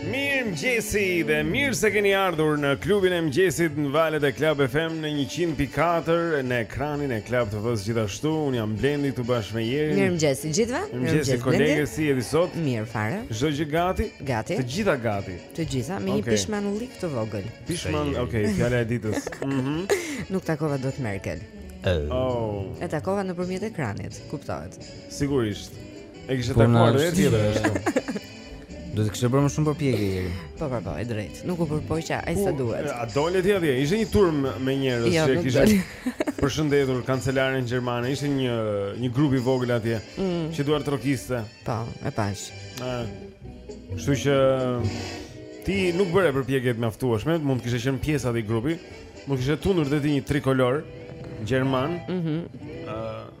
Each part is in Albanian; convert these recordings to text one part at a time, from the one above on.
Mirëmëngjesi dhe mirë se keni ardhur në klubin e mëngjesit në valët e Club FM në 100.4 në ekranin e Club TV-së gjithashtu Unë jam Blendi këtu bashkë me Jerin Mirëmëngjesi gjithëve Mirëmëngjesi kolegës si jeni sot Mirë fare Çdo gjë gati Gati Të gjitha gati Të gjitha Me një okay. pishman këtu të vogël Pishman, okej, okay, fjala e ditës mm -hmm. Nuk takova dot Merkel Oh. E takova nëpërmjet ekranit, kuptohet Sigurisht E kishe takuar dhe tjetër Do të kishte bërë më shumë përpjekje Jeri. Po po po, e drejtë. Nuk u përpoqa aq sa duhet. A dole ti atje? Ishte një turmë me njerëz jo, që kishin përshëndetur kancelaren gjermane. Ishte një një grup i vogël atje mm. që duartrokiste. Po, e pashë. Ëh. Kështu që ti nuk bëre përpjekje të mjaftueshme, mund të kishe qenë pjesë e atij grupi. Mund të kishe tundur dhe ti një trikolor gjerman. Mhm. Mm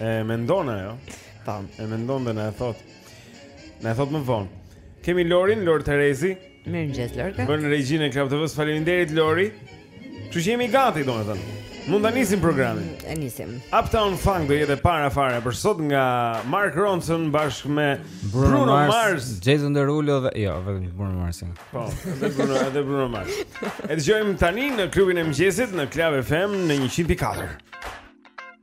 E mendon ajo? Tam, e mendon dhe na e thotë. Na e thotë më vonë. Kemi Lorin, Lor Terezi. Mirëmëngjes Lorka. Bën regjinë e Club TV-s, faleminderit Lori. Kështu që jemi gati, domethënë. Mund ta nisim programin. Mm, e nisim. Uptown Funk do jetë e para fare për sot nga Mark Ronson bashkë me Bruno, Bruno Mars, Mars, Jason Derulo dhe jo, vetëm Bruno Mars. Po, edhe Bruno, edhe Bruno Mars. E dëgjojmë tani në klubin e mëngjesit në Club FM në 104.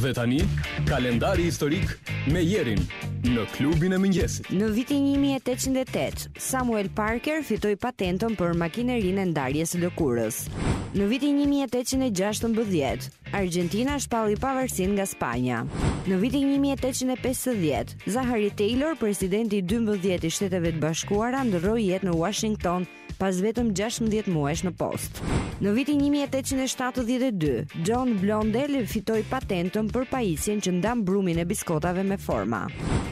Dhe tani, kalendari historik me Jerin në klubin e mëngjesit. Në vitin 1808, Samuel Parker fitoi patentën për makinerinë e ndarjes së lëkurës. Në vitin 1816, Argjentina shpalli pavarësinë nga Spanja. Në vitin 1850, Zachary Taylor, presidenti i 12 i Shteteve të Bashkuara, ndërroi jetë në Washington, pas vetëm gjashtëmbëdhjetë muajsh në post. Në vitin një mijë e tetëqind e shtatëdhjetë e dy, John Blondel fitoi patentën për pajisjen që ndan brumin e biskotave me forma.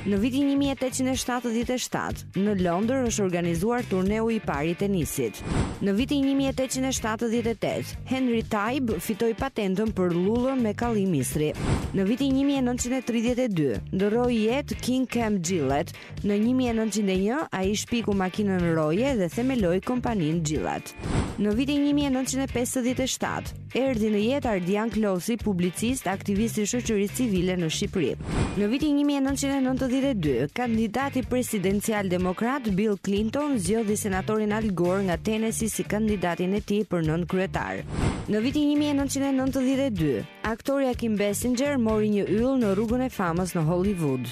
Në vitin një mijë e tetëqind e shtatëdhjetë e shtatë, në Londër është organizuar turneu i parë i tenisit. Në vitin një mijë e tetëqind e shtatëdhjetë e tetë, Henry Tibbe fitoi patentën për llullën me kalli misri. Në vitin një mijë e nëntëqind e tridhjetë e dy, ndërroi jetë King Camp Gillette, Në një mijë e nëntëqind e një, ai shpiku makinën rroje dhe themeloi kompaninë Gillette. Në vitin një mijë e nëntëqind e pesëdhjetë e shtatë, erdhi në jetë Ardian Klosi, publicist, aktivist i shoqërisë civile në Shqipëri. Në vitin një mijë e nëntëqind e nëntëdhjetë e dy, kandidati presidencial demokrat Bill Clinton zgjodhi senatorin Al Gore nga Tennessee si kandidatin e tij për nënkryetar. Në vitin një mijë e nëntëqind e nëntëdhjetë e dy, Aktorja Kim Basinger mori një yll në rrugën e famës në Hollywood.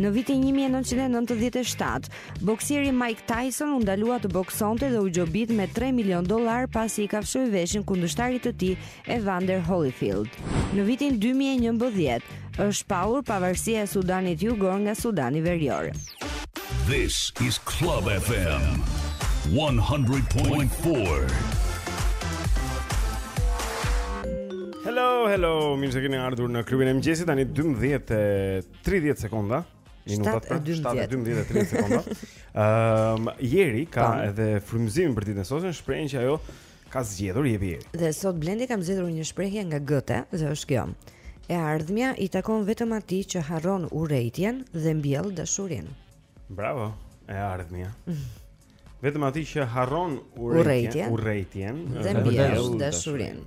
Në vitin 1997, boksieri Mike Tyson u ndalua të boksonte dhe u gjobit me 3 milion dollarë pasi i kafshoi veshin kundërshtarit të tij, Evander Holyfield. Në vitin 2011, është shpallur pavarësia e Sudanit Jugor nga Sudani Verior. This is Club FM 100.4. Hello, hello. Mirë se keni ardhur në klubin e mëngjesit. Tani 12:30 sekonda. Minutat pra, 7:12:30 sekonda. Ëm, ehm, um, Jeri ka edhe frymëzimin për ditën e sotme, shprehjen që ajo Ka zgjedhur Jeri. Dhe sot Blendi kam zgjedhur një shprehje nga Goethe dhe është kjo. E ardhmja i takon vetëm atij që harron urrejtjen dhe mbjell dashurinë. Bravo, e ardhmja. Vetëm atij që harron urrejtjen, urrejtjen dhe mbjell dashurinë.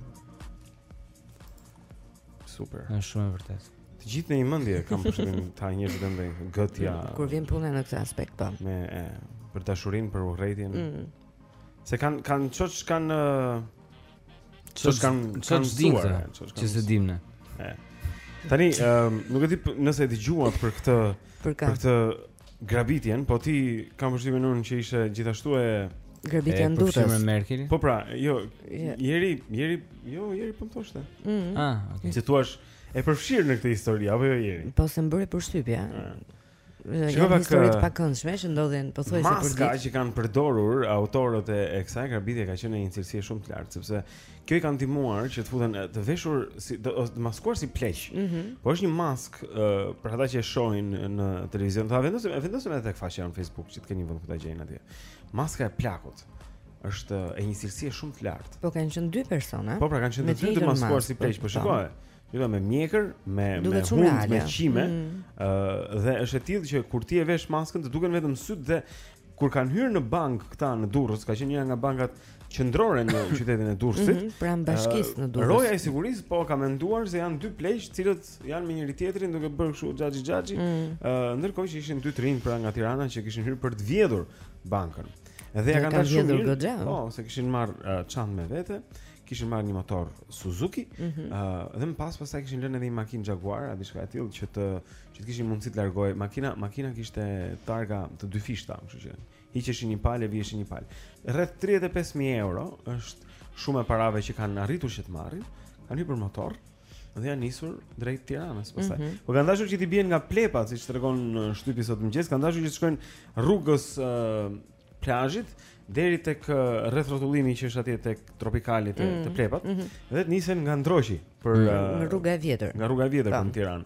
Super. Është shumë e vërtetë. Të gjithë në një mendje kam përshtypjen ta njerëzit e mëdhenj, Goethe. Kur vjen puna në këtë aspekt po. Me për dashurinë, për urrejtjen. Mm. Se kanë kanë çoç kanë çoç kanë çoç dinë që s'e dimë ne. Tani um, nuk e di nëse e dëgjuat për këtë për, për këtë grabitjen, po ti kam përshtypjen unë që ishte gjithashtu e grabitja e ndutës. Për Merkelin. Po pra, jo, Jeri, Jeri, jo, Jeri po thoshte. Mm -hmm. Ah, okay. Si thua, e përfshir në këtë histori apo jo Jeri? Po se më bëri përshtypje. Ah. Shikoj pak histori të pakëndshme që ndodhin pothuajse për ditë. Maska që kanë përdorur autorët e, e kësaj grabitje ka qenë një cilësi shumë të lartë, sepse kjo i ka ndihmuar që të futen të veshur si të, të maskuar si pleq. Mm -hmm. Po është një maskë uh, për ata që e shohin në televizion. Ta vendosim, e vendosim edhe tek faqja në Facebook që të kenë një vend ku ta gjejnë atje. Maska e plakut është e një cilësie shumë të lartë. Po kanë qenë dy persona. Po pra kanë qenë dy të maskuar si pleq, po, po. shikoj. Jo, me mjekër, me me hundë, me qime, ë mm. uh, dhe është e tillë që kur ti e vesh maskën të duken vetëm sytë dhe kur kanë hyrë në bankë këta në Durrës, ka qenë një nga bankat qendrore në qytetin e Durrësit. Mm -hmm, pranë bashkisë në Durrës. Roja e sigurisë po ka menduar se janë dy pleq, të cilët janë me njëri tjetrin duke bërë kështu xhaxhi xhaxhi. Ëh, mm. uh, ndërkohë që ishin dy të rinj pra nga Tirana që kishin hyrë për të vjedhur bankën. Dhe ia kanë dalë. Po, se kishin marrë uh, çantë me vete. kishin marrë një motor Suzuki, ëh, mm -hmm. uh, dhe më pas pastaj kishin lënë edhe një makinë Jaguar apo diçka e tillë që të që të kishin mundësi të largohej. Makina, makina kishte targa të dyfishta, kështu që hiqeshin një palë, viheshin një palë. Rreth 35000 euro është shuma e parave që kanë arritur që të marrin, kanë hipur në motor dhe janë nisur drejt Tiranës pastaj. Mm -hmm. Po kanë dashur që t'i bien nga Plepat, siç tregon shtypi sot mëngjes, kanë dashur që të shkojnë rrugës uh, plazhit deri tek rreth rrotullimi që është atje tek tropikali të, mm. të plepat mm -hmm. dhe të nisen nga ndroqi për mm -hmm. rruga e vjetër. Nga rruga e vjetër për Tiranë.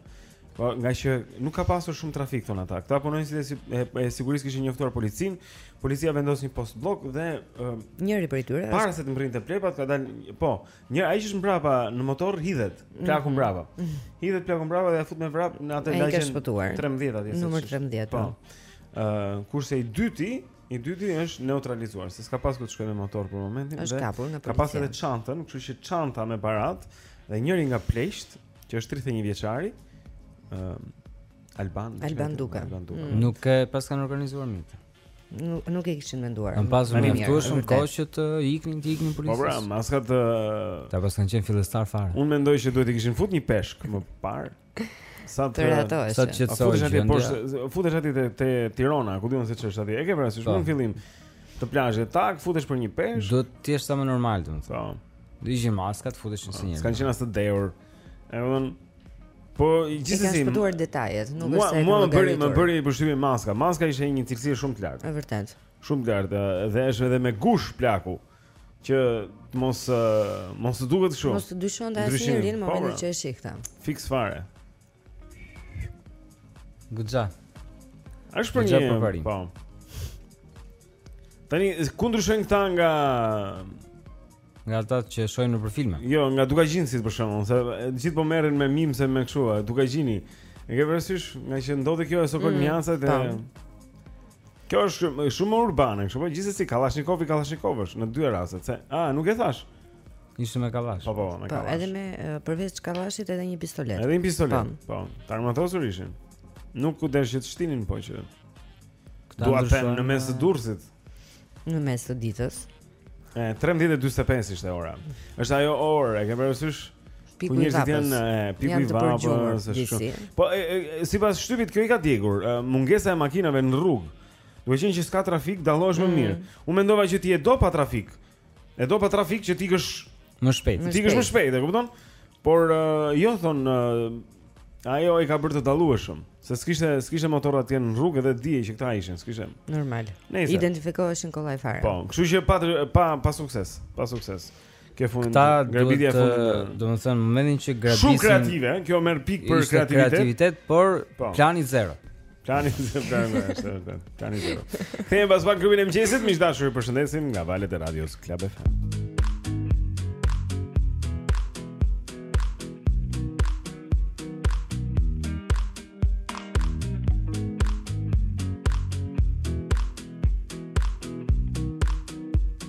Po nga që nuk ka pasur shumë trafik thonë ata. Këta punonjësit e, si, e, e sigurisë kishin njoftuar policin. Policia vendos një postbllok dhe e, njëri prej tyre para se të mbërrinte te plepat ka dalë po, një ai që është mbrapa në motor hidhet, mhm. plaku mbrapa. Mm -hmm. Hidhet plaku mbrapa dhe ia fut me vrap në atë lagjen 13 atje. Numër 13. Po. po. Ëh, kurse i dyti, i dyti është neutralizuar, se s'ka pasur ku të shkojë me motor për momentin. Është kapur nga policia. Ka pasur edhe çantën, kështu që çanta me paratë dhe njëri nga pleqt, që është 31 vjeçari, ëh, Alban, Alban Duka. Alban Duka. Mm. Nuk e paskan organizuar mirë. Nuk nuk e kishin menduar. Kanë pasur mjaftueshëm kohë që të iknin, të iknin policisë. Po pra, maskat Këta paskan qenë fillestarë fare. Unë mendoj se duhet të kishin fut një peshk më parë. Sa të rehatohesh. Sa të qetësohesh. Futesh aty poshtë, futesh aty te te Tirana, ku di unë se ç'është aty. E ke parasysh shumë po. fillim të plazhit, tak futesh për një peshk. Do të jesh sa më normal, domethënë. Po. Do t'i heqësh maskat futesh në po, sinjë. S'kanë qenë as të dehur. Edhe domethënë Po, gjithsesi. Ka shpëtuar detajet, nuk është se. Mua më bëri, më bëri përshtypje maska. Maska ishte një cilësi shumë të lartë. Është vërtet. Shumë të lartë dhe është edhe me gushë plaku. Ëh. që të mos mos të duket kështu. Mos të dyshonte asnjëri në po, momentin pra. që e sheh këtë. Fiks fare. Gusha. Është për një përparim. Po. Tani ku ndryshojnë këta nga nga ata që shohim nëpër filma? Jo, nga dukagjinasit për shembull, se të gjithë po merren me memes me kështu, dukagjini. E ke parasysh nga që ndodhi kjo e sokol mm, njansat e Kjo është shumë më urbane, kështu po gjithsesi kallashnikovi kallashnikov është në dy rastet, se a nuk e thashë. Ishte me kallash. Po, po, po me kallash. Po, edhe me përveç kallashit edhe një pistoletë. Edhe një pistoletë. Po. po, të armatosur ishin. Nuk u desh të shtinin po që. Dua të them në mes të Durrësit. Në mes të ditës. E 13:45 ishte ora. Është ajo orë, e ke parasysh? Piku i vapës. Janë piku i vapës, është kështu. Po sipas shtypit kjo i ka djegur, mungesa e makinave në rrugë. Duke qenë që s'ka trafik, dallohesh më mm. mirë. Unë mendova që ti e do pa trafik. E do pa trafik që të ikësh më shpejt. Të ikësh më shpejt, e kupton? Por jo thonë Ajo i ka bërë të dallueshëm, se s'kishte s'kishte motorra të tjerë në rrugë dhe dije që këta ishin, s'kishte. Normal. Nëse. Identifikoheshin kollaj fare. Po, kështu që pa pa pa sukses, pa sukses. Ke fundin. Te grabitja e fundit. Domethënë, momentin që grabisin. Shumë kreative, kjo merr pikë për kreativitet. Kreativitet, por po. plani zero. Plani zero, plani zero, është vërtet. Plani zero. Kthehem pas pak në klubin e mëngjesit, miq të dashur, ju përshëndesim nga valët e radios Club FM.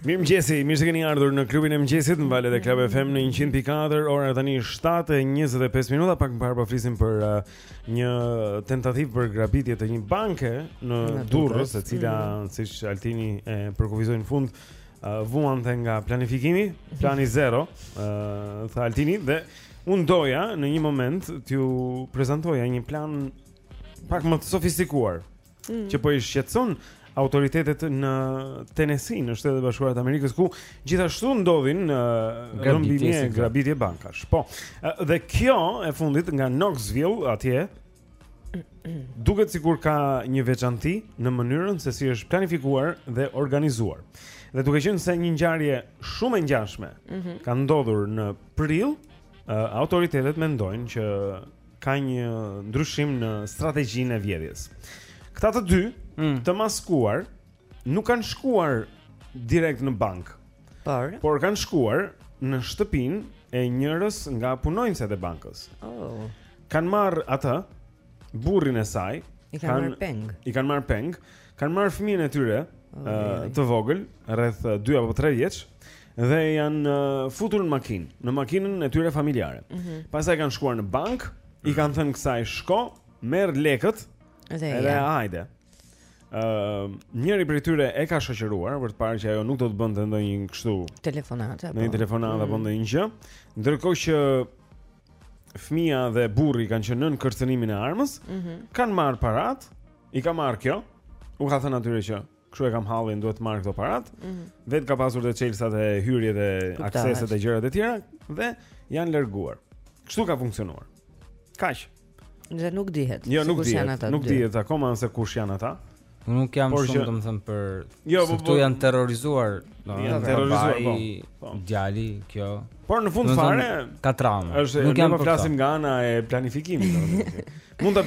Mirëmëngjesi, mirë se keni ardhur në klubin e mëngjesit Në valët e Club FM në 100.4 Ora tani 7.25 minuta Pak më parë po flisim për uh, një tentativë për grabitje të një banke Në Durrës, e cila mm. siç Altini e përkufizoi në fund uh, vuante nga planifikimi, plani zero uh, tha Altini dhe unë doja në një moment T'ju prezantoja një plan pak më të sofistikuar mm. që po i shqetëson autoritetet në Tennessee në Shtetet e Bashkuara të Amerikës ku gjithashtu ndodhin rrëmbime e grabitje bankash. Po. Dhe kjo e fundit nga Knoxville atje duket sikur ka një veçanti në mënyrën se si është planifikuar dhe organizuar. Dhe duke qenë se një ngjarje shumë e ngjashme mm -hmm. ka ndodhur në prill, autoritetet mendojnë që ka një ndryshim në strategjinë e vjedhjes. Këta të dy, mm. të maskuar, nuk kanë shkuar direkt në bankë. Por, por kanë shkuar në shtëpinë e njërës nga punonjëset e bankës. Oh. Kanë marrë atë, burrin e saj, i kanë marrë peng. I kanë marrë peng Kanë marrë fëmijën e tyre okay. të vogël, rreth 2 apo 3 vjeç, dhe janë futur në makinë, në makinën e tyre familjare. Mm -hmm. Pastaj kanë shkuar në bankë, i kanë thënë kësaj shko, merr lekët dhe ja. hajde. Ëm, uh, njëri prej tyre e ka shoqëruar për të parë që ajo nuk do të bënte ndonjë kështu telefonatë apo ndonjë telefonatë mm -hmm. apo ndonjë gjë. Ndërkohë që fëmija dhe burri kanë qenë nën kërcënimin e armës, mm -hmm. kanë marrë paratë I ka marrë kjo. U ka thënë atyre që kështu e kam hallin, duhet të marr këto paratë. Mm -hmm. Vetë ka pasur dhe çelësat e hyrjet e akseset e gjërat e tjera dhe janë larguar. Kështu ka funksionuar. Kaq. Dhe nuk dihet. Jo, nuk dihet. Nuk dihet akoma se kush janë ata. Unë nuk jam por shumë që... domethënë për jo, po, këtu po, janë terrorizuar, domethënë janë terrorizuar po, po. Djali kjo. Por në fund fare ka trauma. Është nuk jam po flasim nga ana e planifikimit, domethënë. Mund ta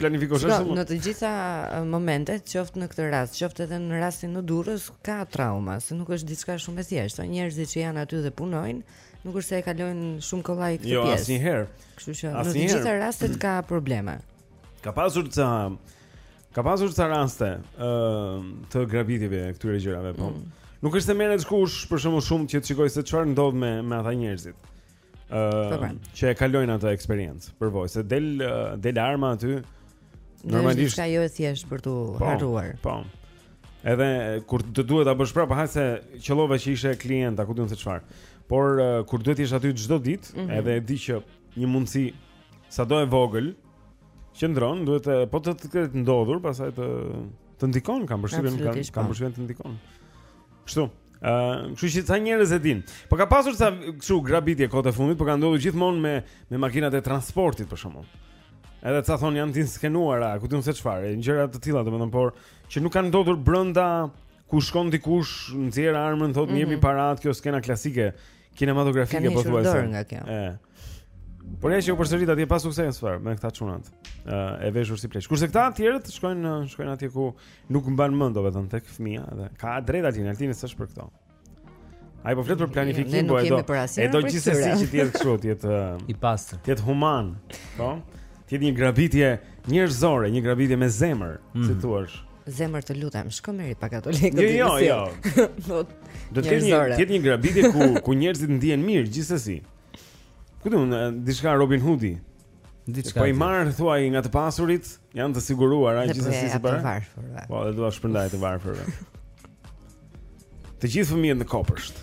planifikosh ashtu. Në të gjitha momentet, qoftë në këtë rast, qoftë edhe në rastin në Durrës, ka trauma, se nuk është diçka shumë e thjeshtë. Njerëzit që janë aty dhe punojnë, nuk është se e kalojnë shumë kollaj këtë jo, pjesë. Jo, asnjëherë. Kështu që në të gjitha rastet ka probleme. Ka pasur ca ka pasur ca raste ë uh, të grabitjeve këtyre gjërave, po. Mm. Nuk është se merret kush pastaj shumë që të shikojë se çfarë ndodh me me ata njerëzit. uh, që e kalojnë atë eksperiencë përvojë, se del del arma aty normalisht ka jo e thjesht për t'u po, harruar. Po. Edhe kur të duhet ta bësh prapë, hajt se qëllova që ishte klient, a ku di un se çfarë. Por uh, kur duhet të jesh aty çdo ditë, mm -hmm. edhe e di që një mundësi sado e vogël qëndron, duhet të po të të ketë ndodhur, pastaj të të ndikon, kam përshtypjen kam, kam përshtypjen të ndikon. Kështu. Ëh, uh, kështu që ca njerëz e dinë. Po ka pasur ca kështu grabitje kohët e fundit, po ka ndodhur gjithmonë me me makinat e transportit për shembull. Edhe ca thonë janë të inskenuara, ku di un se çfarë, e gjëra të tilla domethënë, por që nuk kanë ndodhur brenda ku shkon dikush, nxjerr armën, thotë mm -hmm. jepi mhm. paratë, kjo skena klasike kinematografike pothuajse. nga kjo. Ëh. Por ja që u përsërit atje pa sukses fare me këta çunat. Ëh, e veshur si pleq. Kurse këta të tjerët shkojnë shkojnë atje ku nuk mban mend, domethënë tek fëmija dhe ka të drejtë ati, atin e s'është për këto. Ai po flet për planifikim, po do. E do gjithsesi që të jetë kështu, të jetë i pastër, të jetë human, po? Të jetë një grabitje njerëzore, një grabitje me zemër, mm -hmm. si mhm. thua. Zemër të lutem, shko merri pak ato lekë. Jo, jo, jo. Po, do të jetë një, të jetë një grabitje ku ku njerëzit ndihen mirë gjithsesi. Ku do të diçka Robin Hoodi? Diçka. Po i marr thuaj nga të pasurit, janë të siguruara gjithsesi si para. Po, do t'i shpërndaj të varfërve. Të gjithë fëmijët në kopësht.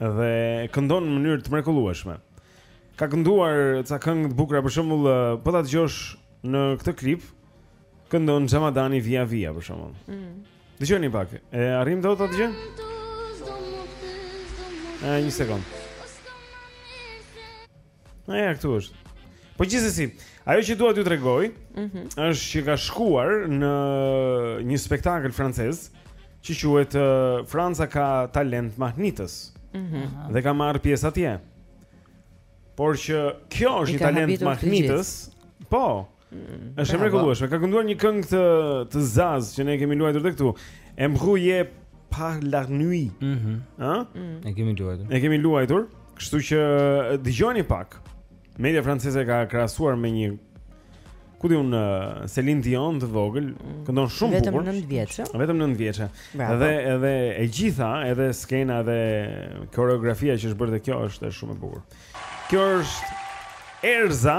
Dhe këndon në mënyrë të mrekullueshme. Ka kënduar ca këngë të bukura, për shembull, po ta dëgjosh në këtë klip, këndon Xhamadani vija vija për shembull. Mm. Dëgjoni pak. E arrim dot ta dëgjojmë? Ai një sekond. Ja këtu është. Po gjithsesi, ajo që dua t'ju tregoj, ëh, mm -hmm. është që ka shkuar në një spektakël francez që quhet uh, Franca ka talent mahnitës. Ëh. Mm -hmm. Dhe ka marrë pjesë atje. Por që kjo është një talent mahnitës. Po. Mm. Është e mrekullueshme. Ka kënduar një këngë të të Zaz që ne kemi luajtur tek këtu. Éblouie par la nuit. Ëh. Mm Ëh? Mm. E kemi luajtur. E kemi luajtur, kështu që dëgjoni pak. Media franceze ka krahasuar me një ku di un uh, Celine Dion të vogël, mm. këndon shumë vetëm bukur. Vetëm 9 vjeç. Vetëm 9 vjeç. Dhe edhe e gjitha, edhe skena dhe koreografia që është bërë te kjo është shumë e bukur. Kjo është Erza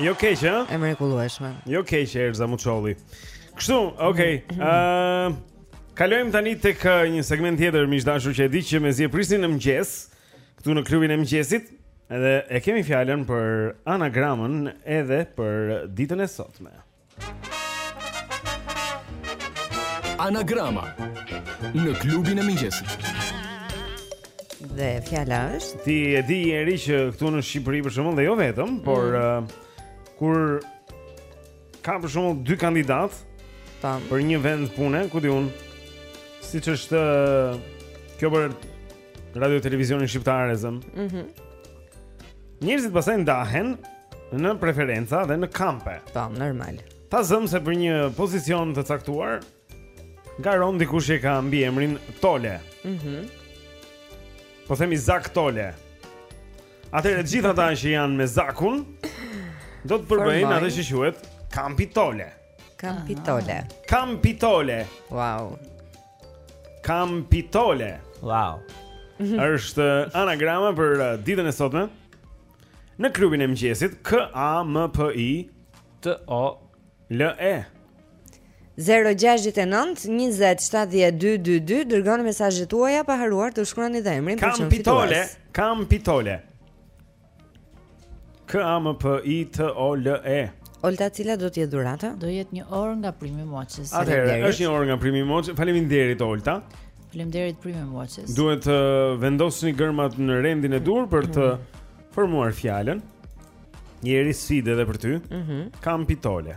Jo keq, ha? E mrekullueshme. Jo keq Erza Muçolli. Kështu, okay. Ëm mhm. ehm, Kalojmë tani tek eh, një segment tjetër miq të dashur që e di që mezi e prisni në mëngjes, këtu në klubin e mëngjesit, edhe e kemi fjalën për anagramën edhe për ditën e sotme. Anagrama në klubin e mëngjesit. Dhe fjala është Ti e di Eri që këtu në Shqipëri për shembull dhe jo vetëm, mm. por mm. uh, kur ka për shembull dy kandidatë tam për një vend pune, ku di unë siç është uh, kjo për Radio Televizionin Shqiptar e zëmë. Mhm. Mm Njerëzit pastaj ndahen në preferenca dhe në kampe. Po, normal. Ta zëmë se për një pozicion të caktuar garon dikush që ka mbiemrin Tole. Mhm. Mm po themi Zak Tole. Atëherë të gjithë ata që janë me Zakun do të përbëjnë atë që quhet Kampi Tole. Kampi Tole. Kampi Tole. Wow. Kampi Tole. Wow. Është anagrama për uh, ditën e sotme. Në klubin e mëngjesit K A M P I T O L E 0-6-9-27-12-2 Dërgoni mesazhet tuaja pa harruar të shkruani dhe emrin Kampi Tole Kampi Tole K A M P I T O L E. Olta, cila do të jetë dhurata? Do jetë një orë nga Prime Watches. Atëherë, është një orë nga Prime Watches. Faleminderit Olta. Faleminderit Prime Watches. Duhet të uh, vendosni gërmat në rendin e duhur për të formuar fjalën. Eri sfidë edhe për ty. Mhm. Mm Kampi Tole.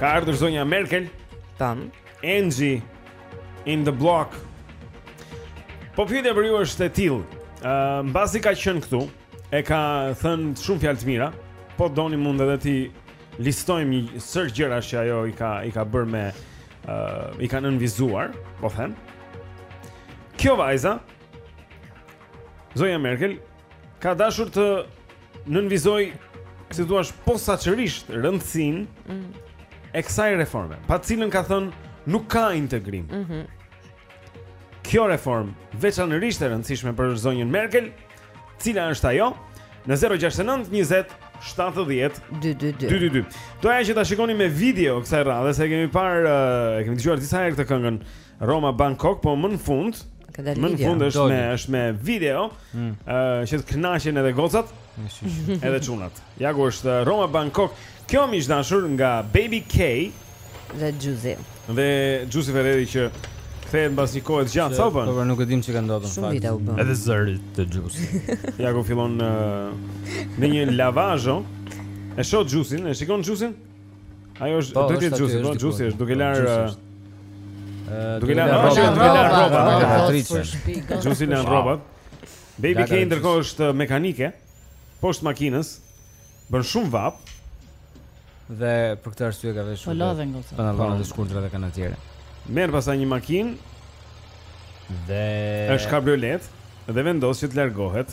Ka ardhur zonja Merkel. Tan. Angie in the block. Po pyetja për ju është e tillë. Ë, uh, mbasi ka qenë këtu, e ka thënë shumë fjalë të mira. Po doni, mund edhe t'i listojmë një sërë gjëra që ajo i ka i ka bërë me ë uh, i ka nënvizuar, po them. Kjo vajza zonja Merkel ka dashur të nënvizojë si thua posaçërisht rëndësinë mm. e kësaj reforme, pa të cilën ka thënë nuk ka integrim. Mm -hmm. Kjo reformë veçanërisht e rëndësishme për zonjën Merkel, cila është ajo në 069 20 70 222. Doja që ta shikoni me video kësaj radhe, se e kemi parë, e kemi dëgjuar disa herë këtë këngën Roma Bangkok, po më në fund. Ka dalë video. Më në fund është me është me video. Mm. Ëh, mm. që të kënaqen edhe gocat. edhe çunat. Ja ku është eh, Roma Bangkok. Kjo më ishte dashur nga Baby K dhe Giusy. Dhe Giusy Ferreri që kthehet mbas një kohe të gjatë, sa u bën? Po nuk e dim çka ndodhi. Shumë vite u bën. Edhe zëri i Giusyt. ja ku fillon uh, në një lavazho. E shoh Giusyn, e shikon Giusyn? Ajo është po, duke Giusy, po Giusy është duke lar duke lar rrobat, duke lar rrobat, duke lar rrobat. Giusy lan rrobat. Baby K ndërkohë është mekanike poshtë makinës. Bën shumë vap. Dhe për këtë arsye ka veshur. Po lodhen këto. Po lodhen të shkurtra dhe kanë atje. Merr pastaj një makinë dhe është kabriolet dhe vendos që të largohet.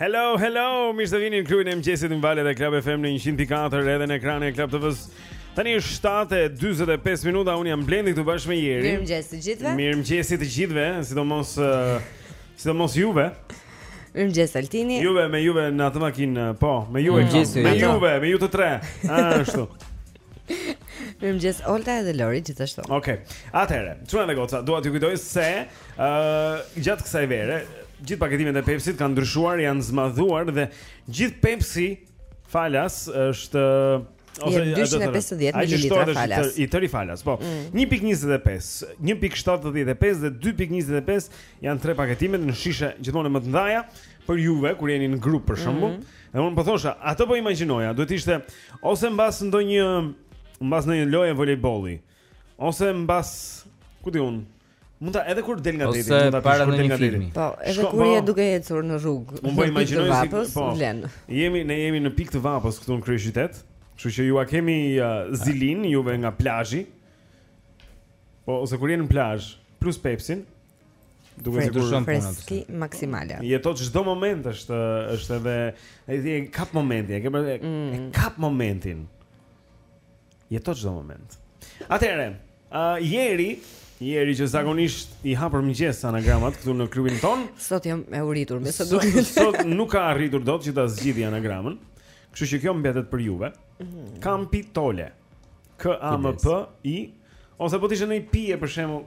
Hello, hello, mirë se vini në klubin e mëngjesit në valët e Club FM në 104 edhe në ekranin e Club TV-s. Tani është 7:45 minuta, unë jam Blendi këtu bashkë me Jerin. Mirëmëngjes të gjithëve. Mirëmëngjes të gjithëve, sidomos uh, sidomos juve. Mirëmëngjes Altini. Juve me juve në atë makinë, po, me juve. Mm. Me juve, me ju të tre. Ashtu. Mirëmëngjes Olta edhe Lori gjithashtu. Okej. Okay. Atëherë, çuna dhe goca, dua t'ju kujtoj se ë uh, gjatë kësaj vere, gjithë paketimet e Pepsi-t kanë ndryshuar, janë zmadhuar dhe gjithë Pepsi falas është ose 250 ml falas. I tëri falas, po. Mm. 1.25, 1.75 dhe 2.25 janë tre paketime në shishe gjithmonë më të ndaja për juve kur jeni në grup për shembull. Mm -hmm. E unë po thosha, atë po imagjinoja, duhet të ishte ose mbas ndonjë mbas ndonjë loje volejbolli, ose mbas, ku di unë, mund ta edhe kur del nga deti, mund ta para ndonjë nga deti. Po, edhe Shko, kur po, je duke ecur në rrugë. Unë po imagjinoj si vapës, po. Vlen. Jemi ne jemi në pikë të vapës këtu në kryeqytet, kështu që jua kemi uh, zilinë juve nga plazhi. Po, ose kur je në plazh plus Pepsin, Duke sikur shumë freski maksimale. Jeto çdo moment është është edhe ai e kap momentin, e ke bërë mm. e kap momentin. Jeto çdo moment. Atëherë, uh, Jeri, Jeri që zakonisht i ha për mëngjes anagramat këtu në klubin tonë. Sot jam e uritur, me sa duket sot nuk ka arritur dot që ta zgjidhë anagramën. Kështu që kjo mbetet për juve. Mhm. Kampi Tole. K A M P I ose po të ishte ndonjë pije për shembull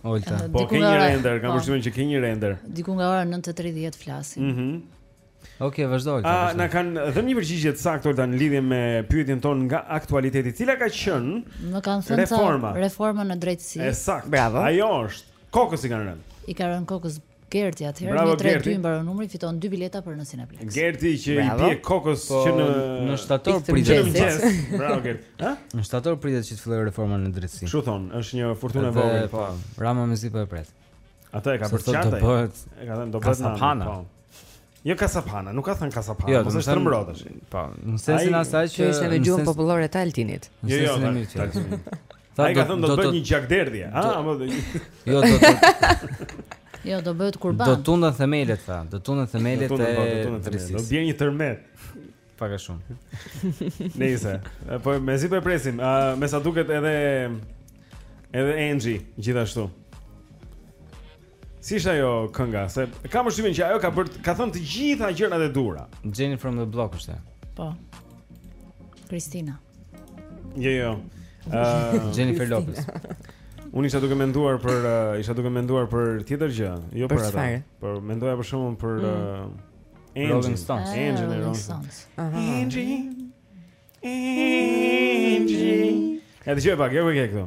Olta. Po ke një render, kam po. përshtypjen që ke një render. Diku nga ora 9:30 flasim. Mhm. Mm Okej, okay, vazhdo. A na kanë dhënë një përgjigje të saktë Olta në lidhje me pyetjen tonë nga aktualiteti. Cila ka qenë? Më kanë thënë reforma. Reforma në drejtësi. E saktë. Bravo. Ajo është. Kokës i kanë rënë. I kanë rënë kokës Gerti atëherë 132 i mbaron numri numrin fiton dy bileta për në Cineplexx. Gerti që i bie kokës po, që në në shtator pritet. Bravo Gerti. Ha? Në shtator pritet që të fillojë reforma në drejtësi. Siç thonë, është një furtunë e vogël po. po. Rama mezi po e pret. Atë e ka përçartë. Do bëhet. E ka thënë do bëhet. Po. Jo kasaphanë, nuk ka thënë kasaphanë, jo, mos e shtrëmbro tash. Po, në sensin asaj që ishte në gjuhën popullore të Altinit. Jo, jo, në sensin e Altinit. Ai ka thënë do të bëjë një gjakderdhje. Ah, apo do. Jo, do të. Jo, do bëhet kurban. Do tundën themelet tha, do tundën themelet e. Po, do bjerë një tërmet. Pak a shumë. Nëse, po mezi po e presim. Ë, me sa duket edhe edhe Angie gjithashtu. Si ishte ajo kënga? Se kam përshtypjen që ajo ka bërë, ka thënë të gjitha gjërat e duhura. Jenny from the block është. Po. Kristina. Jo, jo. Ëh, uh, Jennifer Lopez. Unë isha duke menduar për uh, isha duke menduar për tjetër gjë, jo për, për atë. Por mendoja për shkakun për mm. uh, Angie, Rolling Stones, ah, Angie në Rolling Stones. Angie. Angie. Ja dëgjo pak, ja e ke këtu.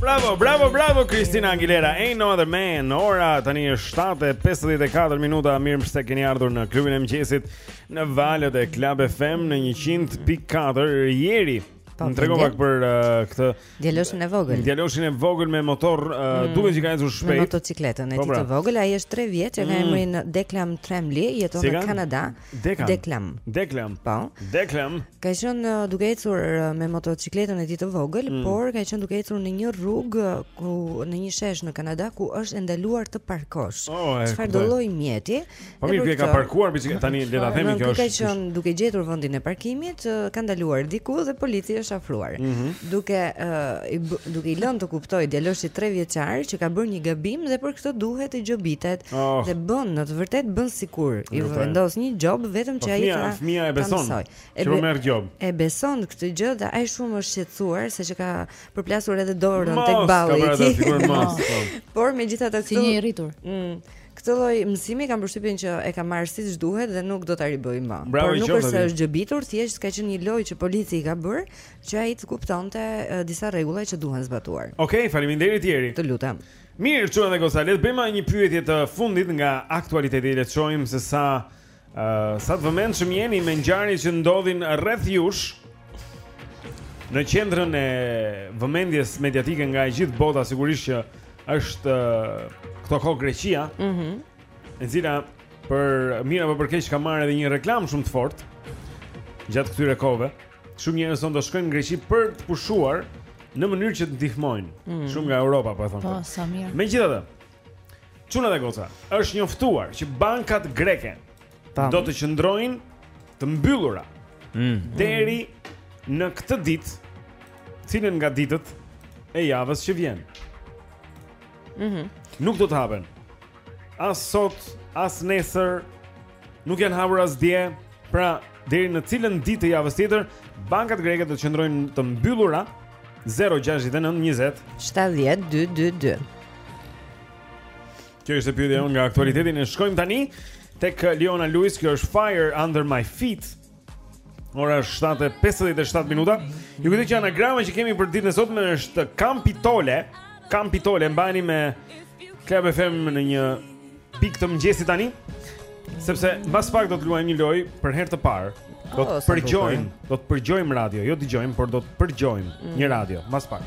Bravo, bravo, bravo Kristina Aguilera. Ain't no other man. Ora tani është 7:54 minuta. Mirë se keni ardhur në klubin e mëngjesit në valët e Club FM në 100.4 Jeri. Po, më trego pak për uh, këtë djaloshin e vogël. Djaloshin e vogël me motor, uh, mm, duhet që ka ecur shpejt. Me motocikletën e po, tij pra. të vogël, ai është 3 vjeç, e ka mm. emrin Declan Tramley, jeton në Kanada. Declan. Declan. Declan. Po. Declan. Ka qenë uh, duke ecur uh, me motocikletën e tij të vogël, mm. por ka qenë duke ecur në një rrugë uh, ku në një shesh në Kanada ku është e ndaluar të parkosh. Oh, Çfarëdo lloj mjeti? Po mirë, ai ka parkuar biçikletën tani le ta themi kjo është. Ka qenë duke gjetur vendin e parkimit, ka ndaluar diku dhe polici është afruar. Mm -hmm. duke uh, duke i lënë të kuptojë djaloshit 3 vjeçar që ka bërë një gabim dhe për këtë duhet të gjobitet oh. dhe bën në të vërtetë bën sikur i vendos një gjobë vetëm po që ai ka fëmija e beson e be, merr gjobë e beson këtë gjë dhe ai shumë është shqetësuar se që ka përplasur edhe dorën tek balli po. por megjithatë si një i rritur mm. Këtë lloj mësimi kam përshtypjen që e ka marrë siç duhet dhe nuk do ta ribëjë më. Por nuk është se është gjobitur, thjesht ka qenë një lojë që polici i ka bërë Që ai të kuptonte disa rregulla që duhen zbatuar. Okej, okay, faleminderit Jeri. Të lutem. Mirë, çuna dhe goca, le të bëjmë një pyetje të fundit nga aktualiteti, le të shohim se sa uh, sa të vëmendshëm jeni me ngjarjet që ndodhin rreth jush në qendrën e vëmendjes mediatike nga e gjithë bota, sigurisht që është uh, këto kohë Greqia. Mhm. Mm e cila për mirë apo për keq ka marrë edhe një reklamë shumë të fortë gjatë këtyre kohëve. shumë njerëz thonë do shkojnë në Greqi për të pushuar në mënyrë që të ndihmojnë. Mm. Shumë nga Europa po e thonë. Po, sa mirë. Megjithatë, çuna dhe goca është njoftuar që bankat greke Tam. do të qëndrojnë të mbyllura mm. deri në këtë ditë, cilën nga ditët e javës që vjen. Mhm. Mm Nuk do të hapen. As sot, as nesër, Nuk janë hapur as dje, pra deri në cilën ditë të javës tjetër bankat greke do të qëndrojnë të mbyllura 069 20 70 222. Kjo ishte pyetja jonë nga aktualiteti, ne shkojmë tani tek Leona Lewis, kjo është Fire Under My Feet. Ora është 7:57 minuta. Ju kujtoj që anagrama që kemi për ditën e sotme është Kampitole. Kampitole mbaheni me Club FM në një pikë të mëngjesit tani, sepse mbas pak do të luajmë një lojë për herë të parë. Do të oh, përgjojmë, do të përgjojmë radio, jo dëgjojmë, por do të përgjojmë mm. një radio mbas pak.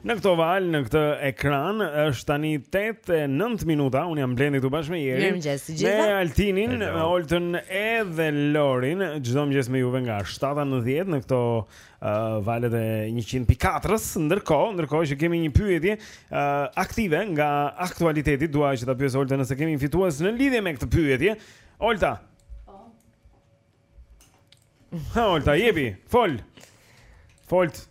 Në këto valë, në këtë ekran, është tani 8 e 9 minuta, unë jam Blendi këtu bashkë me Jerin. Mirëmëngjes, të gjitha. Me Altinin, me Oltën edhe Lorin, çdo mëngjes me juve nga 7 në 10 në këto uh, valët e 100.4-ës, ndërkohë, ndërkohë që kemi një pyetje uh, aktive nga aktualiteti, dua që ta pyes Oltën nëse kemi fitues në lidhje me këtë pyetje. Olta, Ha, Olta, jepi, fol. Folt.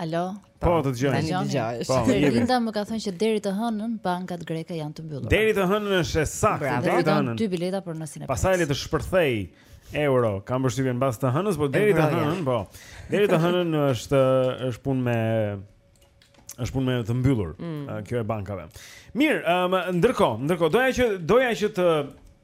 Alo. Po, po të dëgjoj. Tani dëgjoj. Po, Linda më ka thënë që deri të hënën bankat greke janë të mbyllura. Deri të hënën është e saktë, deri të hënën. Dy bileta për në cine. Pastaj le të shpërthej euro. Kam përshtypjen mbas të hënës, por deri të hënën, po. Deri të hënën është është punë me është punë me të mbyllur. Mm. Kjo e bankave. Mirë, um, ndërkohë, ndërkohë doja që doja që të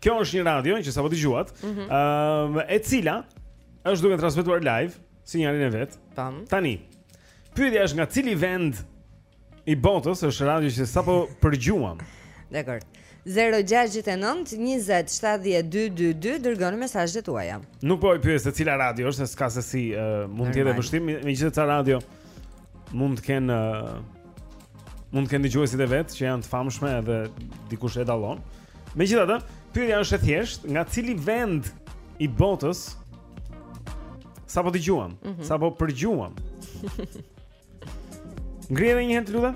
Kjo është një radio që sapo dëgjuat, ëh, mm -hmm. uh, e cila është duke transmetuar live sinjalin e vet. Tan. Tani. Pyetja është nga cili vend i botës është radio që sapo përgjuam. Dakord. 069 20 70 222 dërgoni mesazhet tuaja. Nuk po e pyes se cila radio është, s'ka se si uh, mund të jetë e vështirë, megjithëse ca radio mund të kenë uh, Mund të kenë dëgjuesit e vet që janë të famshme edhe dikush e dallon. Megjithatë, pyetja është e thjeshtë, nga cili vend i botës sapo dëgjuam, mm -hmm. sapo përgjuam. Ngrije edhe një herë të lutem?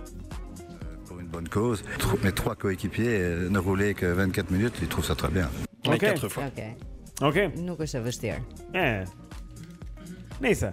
Pour une bonne cause, mes trois coéquipiers ne roulaient que 24 minutes, ils trouvent ça très bien. Ok, quatre fois. Ok. Ok. Nuk është e vështirë. Eh. Nice.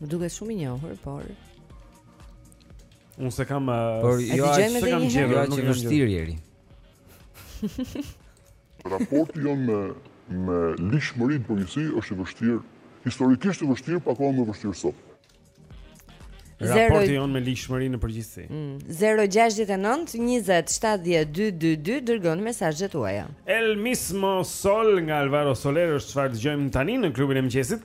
Më duket shumë i njohur, por Unë se kam uh, Por jo ai që kam gjetur, jo që është vështirë. Raporti jonë me me ligjshmërinë përgjithësi është i vështirë, historikisht i vështirë, akoma më vështirë sot. Raporti jonë me ligjshmërinë në përgjithësi. 069 20 70 222 dërgoni mesazhet tuaja. El mismo sol nga Alvaro Soler është çfarë dëgjojmë tani në klubin e mëngjesit.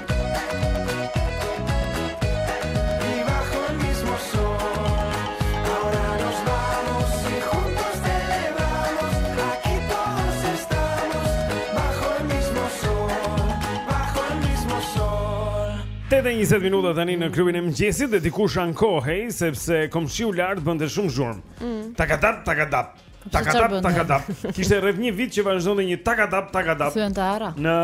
Tetë e 20 minuta tani në klubin e mëngjesit dhe dikush ankohej sepse komshiu lart bënte shumë zhurmë. Mm. Takadap takadap. Po, takadap takadap. Kishte rreth një vit që vazhdonte një takadap takadap. Thyente arra. Në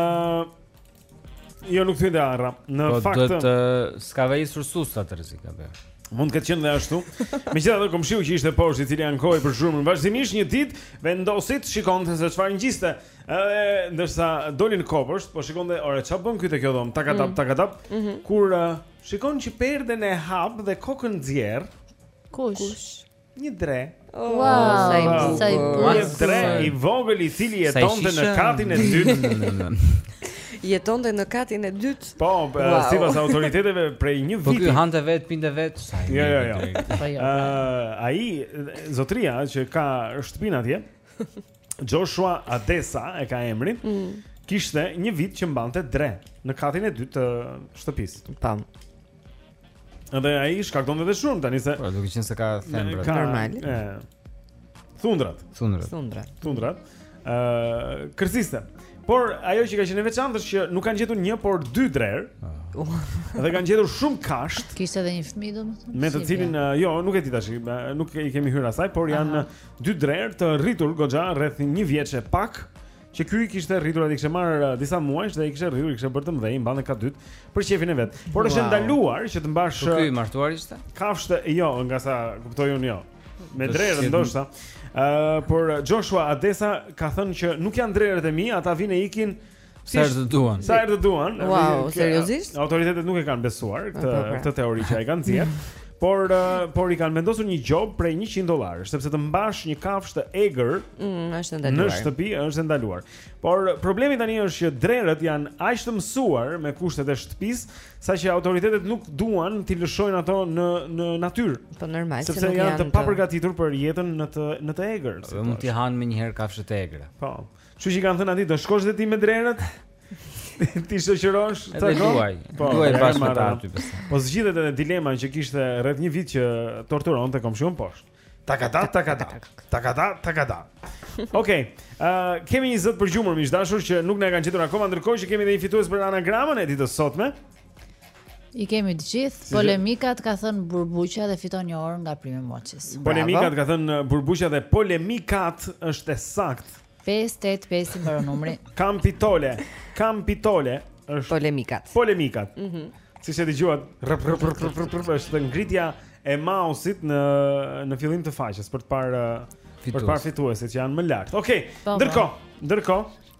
Jo nuk thyente arra. Në po fakt do të ska vajsur susa të rrezik apo. Mund të ketë qenë ashtu. Megjithatë komshiu që ishte poshtë i cili ankohej për zhurmën vazhdimisht një ditë vendosi të shikonte se çfarë ngjiste. Edhe ndërsa doli në kopësht, po shikonte ore ça bën këtu kjo dhomë, takatap mm. takatap. Mm -hmm. Kur uh, shikon që perden e hap dhe kokën nxjerr. Kush? Kush? Një dre. Oh, sa i bukur. Sa i bukur. Një dre i vogël i cili jetonte në katin e dytë. Jetonte në katin e dytë. Po, wow. sipas autoriteteve prej një viti. Po ky hante vetë, pinte vetë. Jo, jo, jo. Ëh, jo. ai zotëria që ka shtëpinë atje. Joshua Adesa e ka emrin. Mm. Kishte një vit që mbante dre në katin e dytë të shtëpisë. Tan. Edhe ai shkaktonte dhe zhurmë tani se. Po, duke qenë se ka thembra. Ka normal. E, thundrat. Thundrat. Thundrat. Thundrat. Ë, uh, kërciste. Por ajo që ka qenë e veçantë është që nuk kanë gjetur një, por dy drerë. Oh. Dhe kanë gjetur shumë kashtë. Kishte edhe një fëmijë domethënë. Me të cilin jo, nuk e di tash, nuk i kemi hyrë asaj, por janë Aha. dy drerë të rritur goxha rreth një vjeç e pak që ky i kishte rritur atje i kishte marrë uh, disa muajsh dhe i kishte rritur i kishte bërë të mëdhenj mbante kat dytë për qejfin e vet por është wow, e ndaluar që të mbash po ky i uh, martuar ishte kafshë jo nga sa kuptoj unë jo me drerë ndoshta ë uh, por Joshua Adesa ka thënë që nuk janë drerët e mi ata vijnë e ikin Sa herë të duan. Sa herë të duan. Wow, seriozisht? Autoritetet nuk e kanë besuar po, këtë po, po. këtë teori që ai kanë dhënë. Por uh, por i kanë vendosur një gjobë prej 100 dollarë, sepse të mbash një kafshë të egër mm, është ndaluar. Në shtëpi është e ndaluar. Por problemi tani është që drerët janë aq të mësuar me kushtet e shtëpisë, saqë autoritetet nuk duan t'i lëshojnë ato në në natyrë. Po normal, sepse janë, janë të papërgatitur për jetën në të në të egër. Mund t'i hanë menjëherë kafshët e egra. Po. Kështu që i kanë thënë atij do shkosh edhe ti me drerët? T'i shoqërosh të luaj, Po, luaj bashkë me ta aty pastaj. Po zgjidhet edhe dilema që kishte rreth një vit që torturonte komshiun poshtë. Takata, takata, takata, takata. Okej, ë, kemi një zë të përgjuar miq të dashur që nuk na e kanë gjetur akoma, ndërkohë që kemi edhe një fitues për anagramën e ditës së sotme. I kemi të gjithë, si polemikat ka thënë Burbuqja dhe fiton një orë nga Prime Movies Polemikat ka thënë uh, Burbuqja dhe polemikat është e saktë 5-8-5 i mbaron numri Kampitole, kampitole është Polemikat Polemikat mm -hmm. Siç e dëgjuat është ngritja e mausit në, në fillim të faqes Për të parë uh, Për të parë fituesit që janë më lart Okej, okay, po, po. ndërkohë, ndërkohë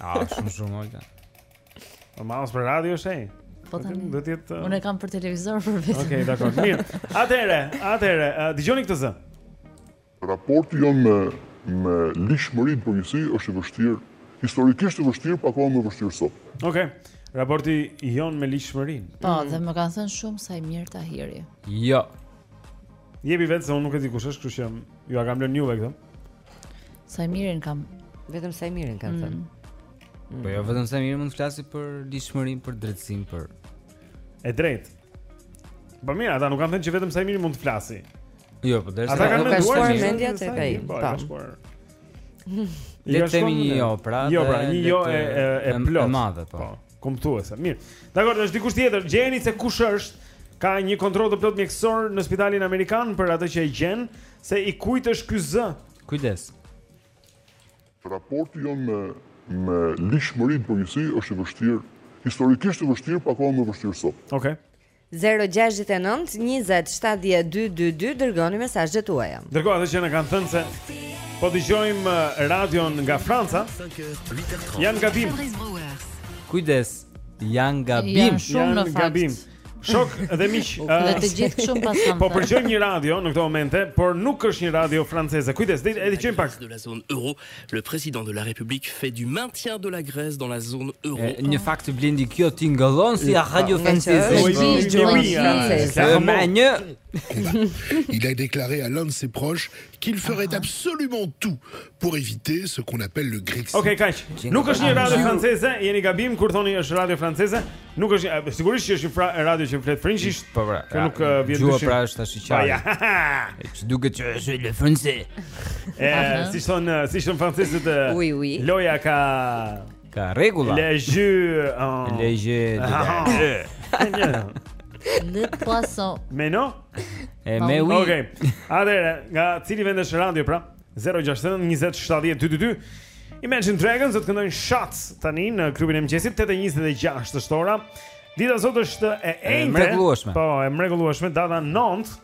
Ah, shumë shumë olta. Po maus për radio është ai. Po tani. Do të jetë uh, Unë kam për televizor për vetë. Okej, okay, dakord. Mirë. Atëherë, atëherë, uh, dëgjoni këtë zë. Raporti ynë me me ligjshmërinë përgjithësisht është i vështirë, historikisht i vështirë, akoma më i vështirë sot. Okej. Okay. Raporti ynë me ligjshmërinë. Po, mm. dhe më kanë thënë shumë Saimir Tahiri. Jo. Jepi vetë se unë nuk e di kush është, kështu që jua kam lënë juve këtë. Saimirin kanë. Vetëm Saimirin kanë thënë. Mm. Po jo vetëm Saimiri mund të flasë për ligjshmërinë, për drejtësinë, për të drejtën. Po mirë, ata nuk kanë thënë që vetëm Saimiri mund të flasë. Jo, po derisa ata kanë menduar se mendja të ka ikur. Po, po. Le të themi një jo, pra. Jo, pra, një jo e e e plotë. E madhe, po. po Kumbuese. Mirë. Dakord, është dikush tjetër. Gjeni se kush është. Ka një kontroll të plotë mjekësor në spitalin amerikan për atë që e gjen. Se i kujt është ky zë? Kujdes. Raporti ynë me me ligjshmërinë përgjithësisht është i vështirë, historikisht i vështirë, akoma më i vështirë sot. Okej. Okay. 0-6-9-20-7-12-2 Dërgoni mesazhet tuaja Ndërkohë ata që na kanë thënë se Po dëgjojmë uh, radion nga Franca Janë gabim Kujdes Janë gabim Janë shumë në fakt Shokë dhe miq. Dhe të gjithë shumë pas kam. Po përgjojmë një radio në këto momente, por nuk është një radio franceze. Kujdes, le ta dëgjojmë pak. De la zone euro, le président de la République fait du maintien de la Grèce dans la zone euro. Eh, në fakt Blendi kjo tingëllon si radio franceze. Po i di franceze. Me një Il a déclaré à l'un de ses proches qu'il ferait ah. absolument tout pour éviter ce qu'on appelle le Grexit. Ok, kaq. Nuk është një radio franceze, jeni gabim kur thoni është radio franceze. Nuk është një, sigurisht që është një fra, radio që flet frëngjisht. Po pra. Kjo nuk uh, vihet në dyshim. Kjo pra është tash e qartë. Ti duket që është le français. E, si thonë, si thonë francezët? Oui, oui. Loja ka ka rregulla. Le jeu. Oh. Le jeu. Ah. Le poisson. Mais non? E mais oui. Okej. Atëherë, nga cili vend është radio pra? 069 20 70 222 Imagine Dragons do të këndojnë Shots tani në klubin e mëngjesit 8:26 është ora. Dita sot është e enjte. E mrekullueshme. Po, e mrekullueshme data 9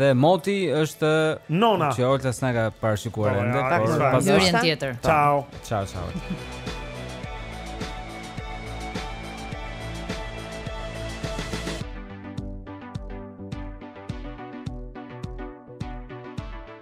dhe moti është Nona. Që Olta s'na e ka parashikuar, po, ende, po, por pas një tjetër. Ciao. Ciao, ciao.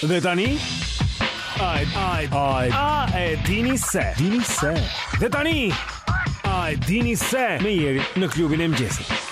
Dhe tani Ai ai ai a e dini se dini se Dhe tani ai dini se me Jerin në klubin e mëngjesit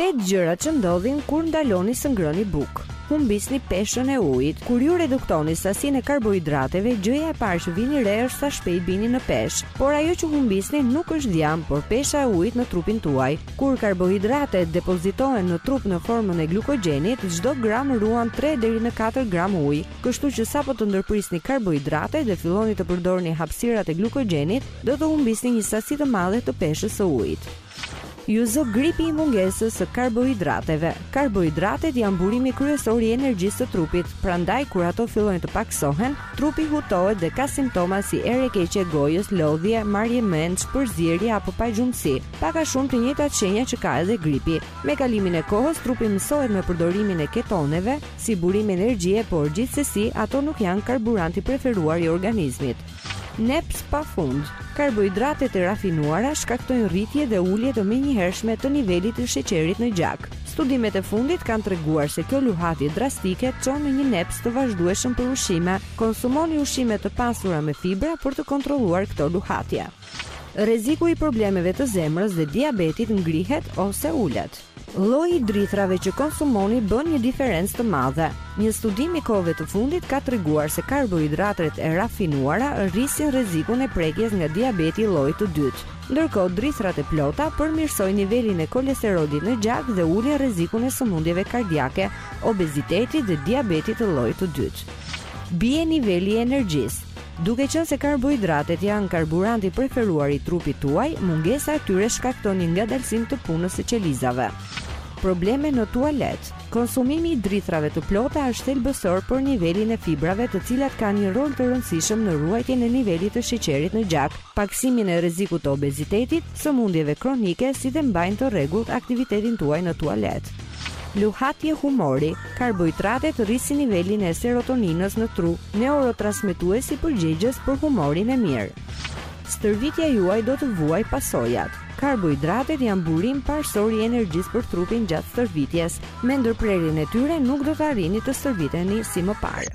Tetë gjëra që ndodhin kur ndaloni së ngrëni bukë. Humbisni peshën e ujit. Kur ju reduktoni sasinë e karbohidrateve, gjëja e parë që vini re është sa shpejt bini në peshë. Por ajo që humbisni nuk është dhjamë, por pesha e ujit në trupin tuaj. Kur karbohidratet depozitohen në trup në formën e glukogjenit, çdo gram ruan tre deri në katër gram ujë. Kështu që sapo të ndërprisni karbohidratet dhe filloni të përdorni hapësirat e glukogjenit, do të humbisni një sasi të madhe të peshës së ujit. Ju zë gripi i mungesës së karbohidrateve. Karbohidratet janë burimi kryesor i energjisë së trupit, prandaj kur ato fillojnë të pakësohen, trupi hutohet dhe ka simptoma si erë e keqe e gojës, lodhje, marrje mendsh, përzierje apo pagjumësi. Pak a shumë të njëjtat shenja që ka edhe gripi. Me kalimin e kohës, trupi mësohet me përdorimin e ketoneve si burim energjie, por gjithsesi ato nuk janë karburanti i preferuar i organizmit. Neps pa fund. Karbohidratet e rafinuara shkaktojnë rritje dhe ulje të menjëhershme të nivelit të sheqerit në gjak. Studimet e fundit kanë treguar se kjo luhatje drastike çon në një neps të vazhdueshëm për ushqime. Konsumoni ushqime të pasura me fibra për të kontrolluar këto luhatje. Rreziku i problemeve të zemrës dhe diabetit ngrihet ose ulet. Lloji i drithërave që konsumoni bën një diferencë të madhe. Një studim i kohëve të fundit ka treguar se karbohidratet e rafinuara rrisin rrezikun e prekjes nga diabeti i llojit të dytë. Ndërkohë drithërat e plota përmirësojnë nivelin e kolesterolit në gjak dhe ulin rrezikun e sëmundjeve kardiake, obezitetit dhe diabetit të llojit të dytë. Bie niveli i energjisë. Duke qenë se karbohidratet janë karburanti i preferuar i trupit tuaj, mungesa e tyre shkakton një ngadalësim të punës së qelizave. Probleme në tualet. Konsumimi i drithërave të plota është thelbësor për nivelin e fibrave të cilat kanë një rol të rëndësishëm në ruajtjen e nivelit të sheqerit në gjak, pakësimin e rrezikut të obezitetit, sëmundjeve kronike si dhe mbajnë të rregullt aktivitetin tuaj në tualet. Luhatje humori, karbohidratet rrisin nivelin e serotoninës në tru, neurotransmetuesi përgjegjës për humorin e mirë. Stërvitja juaj do të vuajë pasojat. Karbohidratet janë burim parësor i energjisë për trupin gjatë stërvitjes. Me ndërprerjen e tyre nuk do të arrini të stërviteni si më parë.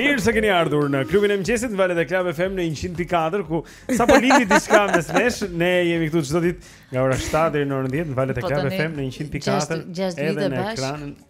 Mirë se keni ardhur në klubin e mëngjesit në valët e Klab FM në 100.4 ku sapo lindi diçka mes nesh, ne jemi këtu çdo ditë nga ora 7 deri në orën 10 në valët e po Klab FM në 100.4 edhe në ekranin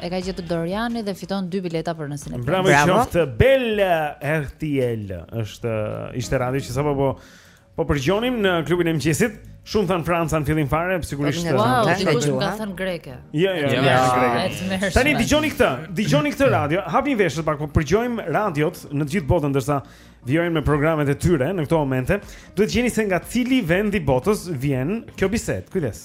E ka gjetur Doriani dhe fiton dy bileta për nesër. Bravo, bravo. Qoftë Bel RTL. Është ishte radio që sapo po po përgjonim në klubin e mëngjesit. Shumë thanë Franca në fillim fare, sigurisht. Wow, ti kush ka thënë greke? Jo, jo, jo, greke. Tani dëgjoni këtë, dëgjoni këtë radio. Hapni veshët pak, po përgjojmë radiot në gjithë botën ndërsa vijojnë me programet e tyre në këto momente. Duhet të gjeni se nga cili vend i botës vjen kjo bisedë. Kujdes.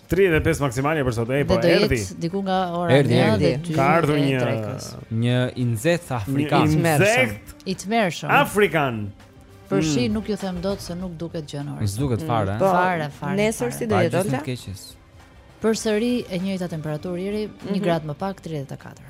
35 maksimalja për sot. Ej, po erdhi. Diku nga ora 1 deri 2. Ka ardhur një një i nxehtë afrikan. Një i nxehtë i tmerrshëm. Afrikan. Për hmm. shi nuk ju them dot se nuk duket gjë në orë. Nuk duket fare. Po, fare, fare. Nesër si do jetë? Përsëri e njëjta temperaturë Jeri, 1 mhm. grad më pak 34.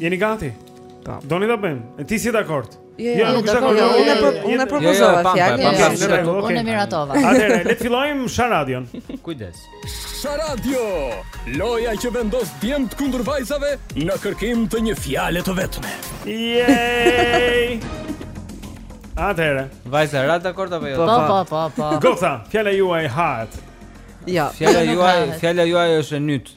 Jeni gati? Po. Doni ta bëjmë? E ti s'je dakord? Jo, jo, nuk është dakord. Jo, unë për unë propozova fjalën. Unë jam mirë ato. Unë e miratova. Atëherë, le të fillojmë Sharadion. Kujdes. Sharadio. Loja që vendos djemtë kundër vajzave në kërkim të një fjale të vetme. Yay! Atëherë. Vajza ra dakord apo jo? Po, po, po, po. Goca, fjala juaj hat. Jo. Fjala juaj, fjala juaj është e nyt.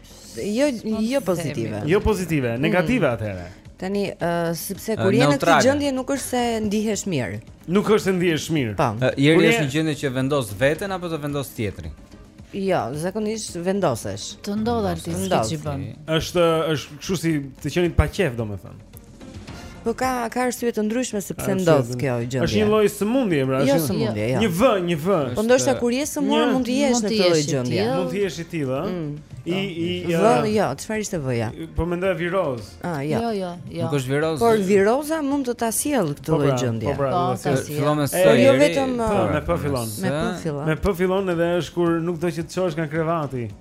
Jo, jo pozitive. Jo pozitive, negative mm. atëherë. Tani, uh, sepse kur je në këtë gjendje nuk është se ndihesh mirë. Nuk është se ndihesh mirë. Po. Uh, Jeri është një gjendje që vendos veten apo të vendos tjetri? Jo, zakonisht vendosesh. Të ndodh artist që ç'i bën. Është është kështu si të qenit pa qejf, domethënë. Po ka ka arsye të ndryshme se pse ndodh kjo gjendje. Është një lloj sëmundje, pra, jo, është jo. një vë, një vë. Po ndoshta kur je sëmurë mund të jesh në këtë lloj gjendje. Mund të jesh i tillë, ëh. Mm. I i jo, jo, çfarë ishte vëja? Po mendoj virozë. Ah, jo. Jo, jo, jo. Nuk është virozë. Por viroza mund të ta sjellë këtë po, lloj pra, gjendje. Po, pra, po, pra, fillon me s. Jo vetëm po, me p fillon. Me p fillon. Me p fillon edhe është kur nuk do që të çohesh nga krevati.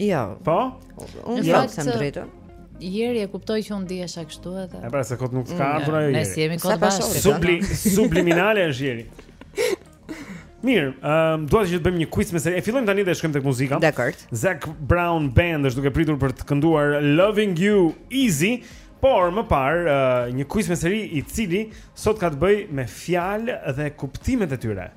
Jo. Po? Unë jo, jam drejtë. Jeri e kuptoj që unë ndihesha kështu edhe. E pra se kot nuk ka ardhur ajo. Ne s'jemi kot bashkë. Subli, subliminale është Jeri. Mirë, um, duhet që të bëjmë një quiz me seri. E fillojmë tani dhe shkojmë tek muzika. Dakor. Zac Brown Band është duke pritur për të kënduar Loving You Easy, por më parë uh, një quiz me seri i cili sot ka të bëjë me fjalë dhe kuptimet e tyre.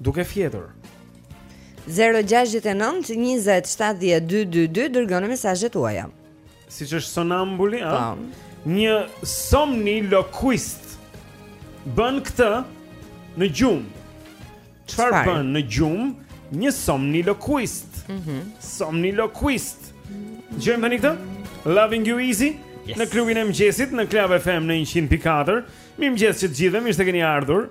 Duke fjetur. 069 20 70 222 dërgoni mesazhet tuaja. Siç është sonambuli, a? Po. Një somni lokuist bën këtë në gjumë. Çfarë bën në gjumë? Një somni lokuist. Mhm. Mm somni lokuist. Gjejmë tani këtë? Loving you easy. Yes. Në klubin e mëngjesit në Club FM në 100.4. Mirëmëngjes të gjithëve, mirë se keni ardhur.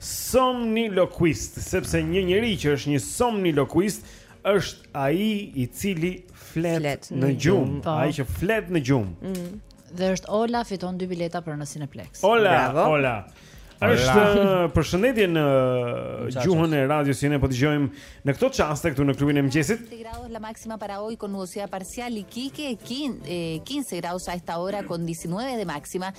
Somniloquist, sepse një njeri që është një somniloquist është ai i cili flet, flet në, në gjumë, po. ai që flet në gjumë. Ëh. Mm. Dhe është Ola fiton dy bileta për në Cineplex. Ola, Bravo. Ola. Është përshëndetje në gjuhën e radios që ne po dëgjojmë në këto çaste këtu në klubin e mëngjesit. La máxima para hoy con nubosidad parcial y 15 grados a esta hora con 19 de máxima.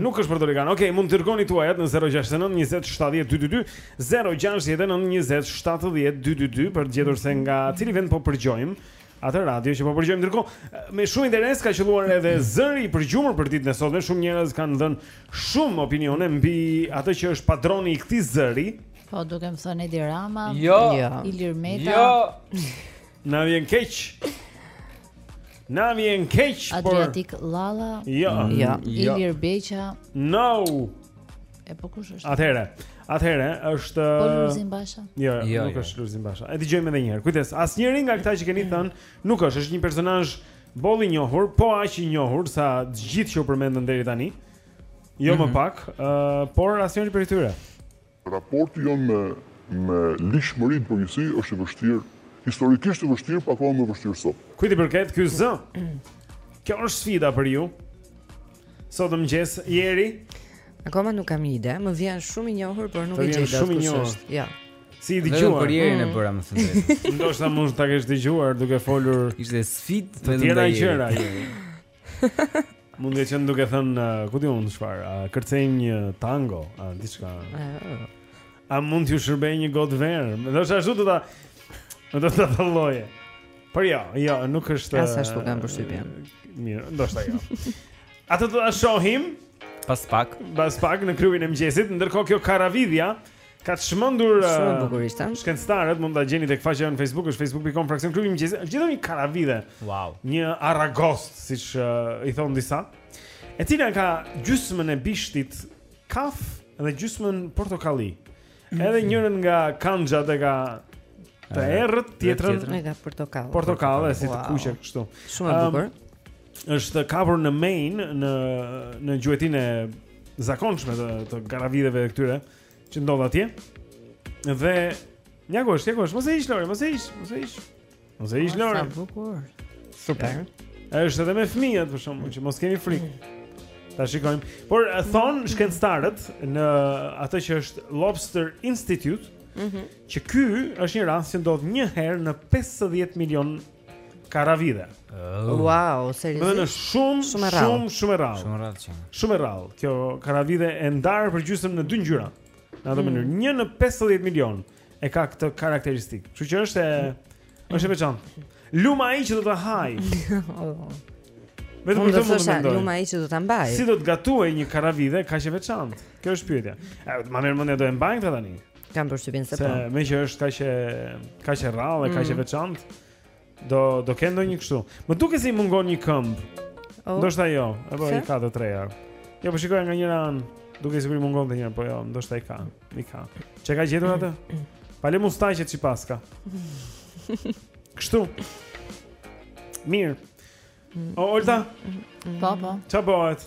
Nuk është portorikan. Okej, okay, mund të dërgoni tuajat në 069 20 70 222, 069 20 70 222 për të gjetur se nga cili vend po përgjojmë atë radio që po përgjojmë. Ndërkohë, me shumë interes ka qëlluar edhe zëri i përgjuar për ditën e sotme. Shumë njerëz kanë dhënë shumë opinione mbi atë që është padroni i këtij zëri. Po duke më thënë Edi Rama, jo, jo. Ilir Meta. Jo. Na vjen keq. Na vjen keq por Adriatik Llalla. Jo, mm, jo. jo. Ilir Beqja. No. E po kush është? Atëherë. Atëherë është Po Lulzim Basha. Jo, jo, jo nuk jo. është Lulzim Basha. E dëgjojmë edhe një herë. Kujdes, asnjëri nga këta që keni mm. thënë nuk është, është një personazh boll i njohur, po aq i njohur sa të gjithë që u përmendën deri tani. Jo mm -hmm. më mhm. pak, uh, por asnjëri prej tyre. Raporti jonë me me ligjshmërinë në përgjithësi është i vështirë, historikisht i vështirë, pakëz më vështirë sot. Kujt i përket ky zë? Kjo është sfida për ju. Sot mëngjes Jeri. Akoma nuk kam ide, më vjen shumë i njohur, por nuk e gjej dot kush është. Jo. Si i dëgjuar? Për Jerin e mm. bëra më së drejtë. Ndoshta mund ta kesh dëgjuar duke folur. Ishte sfit me ndaj. Tjera gjëra. Mund të ketë qenë duke thënë, uh, ku di unë çfarë, a uh, kërcejmë një tango, a uh, diçka. A mund t'ju shërbej një gotë verë? Do të ashtu do ta do të ta dalloje. Por jo, jo, nuk është. As ashtu kam përshtypjen. Mirë, ndoshta jo. Atë do ta shohim pas pak. Pas pak në klubin e mëngjesit, ndërkohë kjo karavidhja Ka të shmëndur uh, Shkencëtarët mund ta gjeni tek faqja në Facebook është facebook.com fraksion klubi më gjithë Gjithë një karavidhe wow. Një aragost Siç uh, i thonë disa E cila ka gjysmën e bishtit Kafe dhe gjysmën portokalli Edhe njërën nga kanxhat e ka të errët, tjetrën e ka portokall. Portokall si të kuqe kështu. Shumë e bukur. Është kapur në Maine në në gjuetinë e zakonshme të, të karavidheve këtyre. që ndodh atje. Dhe ja ku është, ja ku është, mos e hiq Lori, mos e hiq, mos e hiq. Mos e hiq Lori. Sa bukur. Super. Është edhe me fëmijët për shembull që mos keni frikë. Ta shikojmë. Por eh, thonë shkencëtarët në atë që është Lobster Institute, mm -hmm. që ky është një rast që ndodh një herë në 50 milion Karavidhe. Oh. Wow, seriozisht. Domethënë shumë shumë shumë shumë e rrallë. Shumë e rrallë. Shumë e rrallë. Kjo karavidhe e ndarë përgjysmë në dy ngjyra. Në atë mm. mënyrë, mm. 1 në 50 milion e ka këtë karakteristikë. Kështu që është e është e veçantë. Lum ai që do ta hajë. Oh. Vetëm për të mund të mendoj. Lum ai që do ta mbajë. Si do të gatuhej një karavidhe kaq e veçantë? Kjo është pyetja. Ma merr mendja do e mbajnë këta tani? Kam përshtypjen se po. Se meqë është kaq e kaq e rrallë, mm. kaq e veçantë, do do kenë ndonjë kështu. Më duket se i mungon një këmbë. Oh. Ndoshta jo, apo i ka të tëra. Jo, po shikoj nga njëra anë, duket sikur i mungon të njëra, po jo, ndoshta i ka, i ka. Ç'e ka gjetur atë? Pale mustaqet ç'i paska. Kështu. Mirë. O Olta. Po, po. Çfarë bëhet?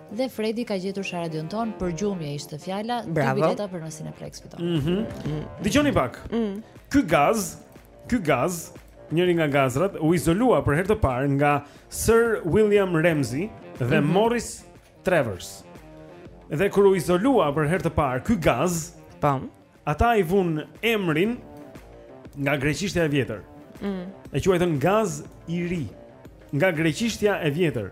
Dhe Fredi ka gjetur sharadën tonë, përgjumje ishte fjala, dy bileta për në Cineplex fiton. Mhm. Mm Dëgjoni pak. Mm. Ky gaz, ky gaz, njëri nga gazrat u izolua për herë të parë nga Sir William Ramsay dhe mm -hmm. Morris Travers. Dhe kur u izolua për herë të parë ky gaz, pam, ata i vunë emrin nga greqishtja e vjetër. Mm. E quajtën gaz i ri. Nga greqishtja e vjetër.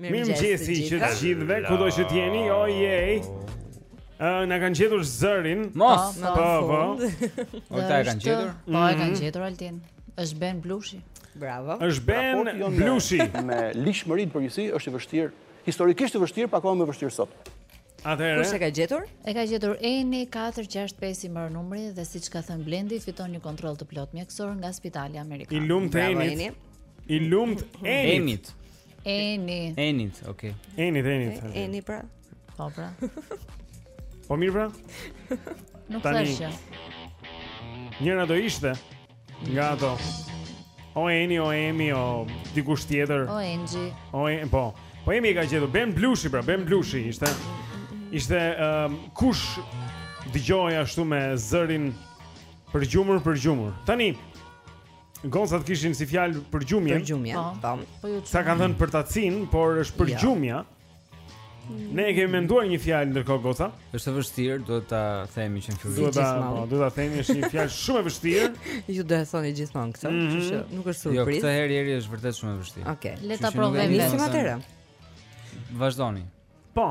Mirë mëngjesi që të gjithëve, kudo që t'jeni, oh yeah uh, Na kanë gjetur zërin Mos, po, po, po. fund Oj, ata e kanë gjetur Po, e kanë mhm. gjetur Altin është Ben Blushi Bravo është Ben Blushi Me lishmërin për njësi është i vështirë Historikisht i vështirë, pa kohë më i vështirë sot Atëherë. Kush e ka gjetur? E ka gjetur Eni 465 i mbaron numri dhe siç ka thënë Blendi fiton një kontroll të plotë mjekësor nga Spitali Amerikan. I lumtë Enit. I lumtë Enit. Eni. Eni, okay. Eni, Eni. Eni pra. Po pra. Po mirë pra? Nuk thashë. Njëra do ishte nga ato. O Eni, o Emi, o dikush tjetër. O Enxhi. O Eni, po. Po Emi e ka gjetur Ben Blushi pra, Ben Blushi ishte. Ishte um, kush dëgjoi ashtu me zërin përgjumur përgjumur. Tani Gocat kishin si fjalë përgjumjen. Përgjumjen. Po. po. po jo Sa kanë thënë për tacin, por është për jo. gjumja. Ne e kemi menduar një fjalë ndërkohë goca. Është e vështirë, duhet ta themi që në fillim. Duhet ta, po, duhet ta themi është një fjalë shumë e vështirë. Ju do e thoni gjithmonë këtë, mhm. kështu që nuk është jo, surprizë. Jo, këtë herë Eri është vërtet shumë e vështirë. Okej. Le ta provojmë. Nisim atëherë. Vazdoni. Po.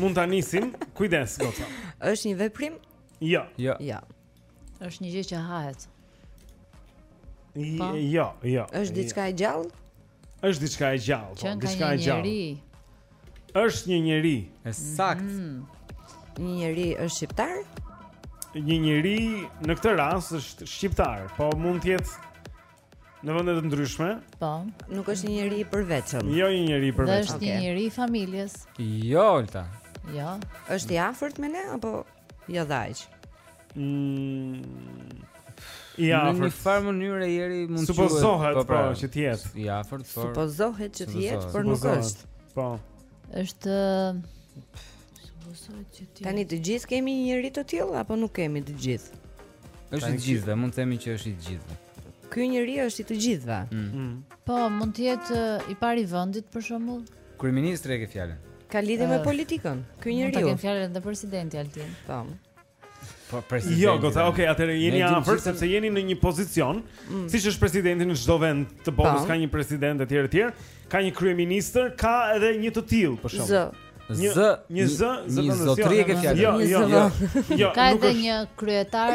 Mund ta nisim. Kujdes, goca. Është një veprim? Jo. Jo. Jo. Është një gjë që hahet. Po. Jo, jo. Është jo. diçka e gjallë? Është diçka e gjallë, po, diçka e gjallë. Është një njeri. E saktë. Mm. Një njeri është shqiptar? Një njeri në këtë rast është shqiptar, po mund të jetë në vende të ndryshme. Po. Nuk është një njeri i përvetshëm. Jo një njeri i përveçëm. Është një njeri i familjes. Jo, Olta. Jo. Është i afërt me ne apo Jo dhe aq. Mm. Ja, në një farë mënyrë Eri mund të supozohet po, pra, po që të jetë. I afërt, po. Supozohet që të jetë, por nuk është. Po. Është supozohet që të jetë. Tani të gjithë kemi një njeri të tillë apo nuk kemi të gjithë? Është i të gjithëve, mund të themi që është i të gjithëve. Ky njeri është i të gjithëve. Mm. Mm. Po, mund të jetë i pari i vendit për shembull. Kryeministri e ke fjalën. Ka lidhje me politikën. Ky njeri. Mund ta kem fjalën edhe presidenti Altin. Po. Po presidenti. Jo, goca, okay, atëherë jeni afër sepse jeni në një pozicion, mm. siç është presidenti në çdo vend të botës ka një president etj etj, ka një kryeministër, ka edhe një të tillë për shembull. Zë. Një zë, një zë, zë të ndërtuar. Jo, jo, jo. Ka edhe një kryetar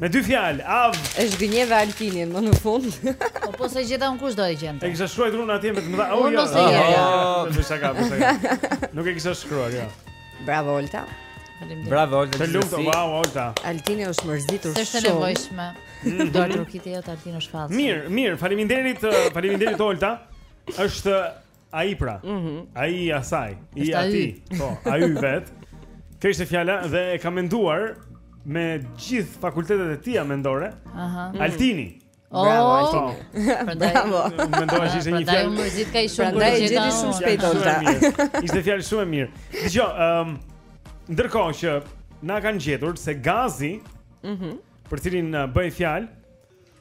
Me dy fjalë, av. E zhgënjeve Altinin më në fund. Po po s'e gjeta unë kush do e gjente. E kisha shkruar unë atje me të mëdha. Oh, jo. Po sa ka, po sa ka. Nuk e kisha shkruar, jo. Bravo Olta. Faleminderit. Bravo Olta. Të lumtë, wow Olta. Altini është mërzitur shumë. Është nevojshme. Mm. Do të rukit e jot Altini është fallë. Mirë, mirë, faleminderit, uh, faleminderit Olta. Është Ai pra. Mhm. Ai i asaj, i atij. Po, ai vetë. Kjo ishte fjala dhe e ka menduar me gjithë fakultetet e tija mendore. Aha. Mm. Altini. Oh. Bravo, Altini. Prandaj. Bravo. Mendova se ishte një fjalë. Prandaj më zgjidh ka i shumë për gjithë. Prandaj shumë shpejt ata. Ishte fjalë shumë e mirë. Dëgjo, ëm um, ndërkohë që na kanë gjetur se gazi, mhm, mm për cilin uh, bëhet fjalë,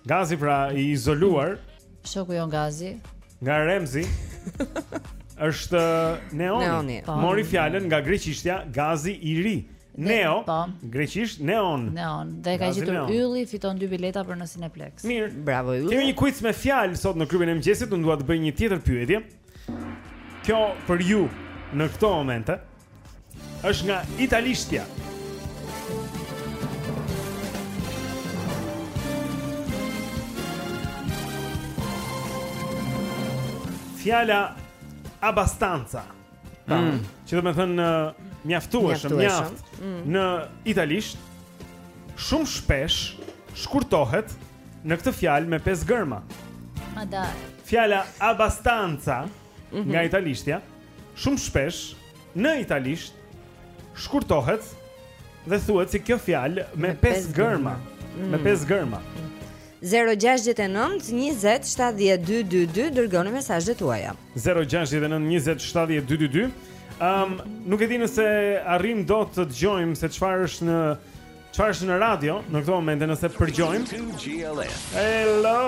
Gazi pra i izoluar. Shoku jonë Gazi. Nga Remzi. Është Neoni. Neoni. Po. Mori fjalën nga greqishtja Gazi i ri. Neo, po. greqisht Neon. Neon. Dhe ka gjetur Ylli, fiton dy bileta për në Cineplex. Mirë, bravo Ylli. Kemi një quiz me fjalë sot në klubin e mëngjesit, unë dua të bëj një tjetër pyetje. Kjo për ju në këto momente. Është nga italishtja. Fjala abbastanza. Mm. Që domethënë uh, mjaftueshëm, mjaft. Mm. Në italisht shumë shpesh shkurtohet në këtë fjalë me pesë gërma. A da. Fjala abbastanza mm -hmm. nga italishtja, shumë shpesh në italisht shkurtohet dhe thuhet si kjo fjalë me, me pesë gërma, mm. me pesë gërma. 0-6-9-20-7-12-2 Dërgoni mesazhet tuaja 0-6-9-20-7-12-2 um, Nuk e di nëse arrim do të dëgjojmë se çfarë është në Çfarë është në radio, në këto momente nëse përgjojmë Hello Hello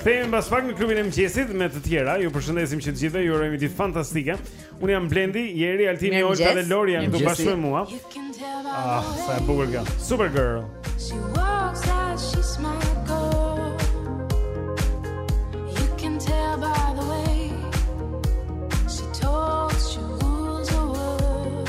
Kthehemi pas pak në klubin e mëngjesit me të tjera. Ju përshëndesim që të gjithëve, ju urojmë ditë fantastike. Unë jam Blendi, Jeri, Altini, Olga dhe Lori janë këtu bashkë me mua. Ah, sa e bukur kjo. Super girl. She walks out, she's my girl. You can tell by the way she talks, she rules the world.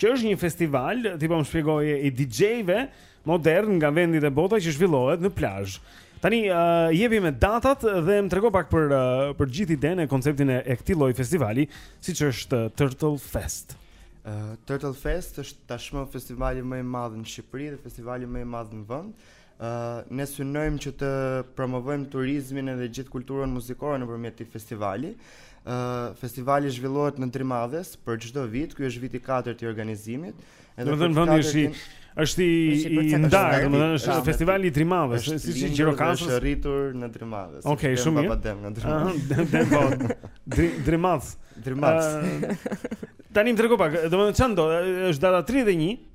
që është një festival, ti po më shpjegoje i DJ-ve modernë nga vendi dhe bota që zhvillohet në plazh. Tani uh, jepi me datat dhe më trego pak për uh, për gjithë idenë e konceptin e, e këtij lloj festivali, siç është uh, Turtle Fest. Uh, Turtle Fest është tashmë festivali më i madh në Shqipëri dhe festivali më i madh në vend. ne synojmë që të promovojmë turizmin edhe gjithë kulturën muzikore nëpërmjet këtij festivali. Uh, festivali zhvillohet në Drimadhes për çdo vit, ky është viti i 4 i organizimit. Edhe domethënë vendi është i është i ndarë, domethënë është festivali i Drimadhes, siç i Gjirokastrës. Është rritur në Drimadhes. Okej, okay, shumë mirë. Papa dem në Drimadhes. Dem dem po. Drimadhes. Drimadhes. Tani më trego pak, domethënë ça do, është data 31.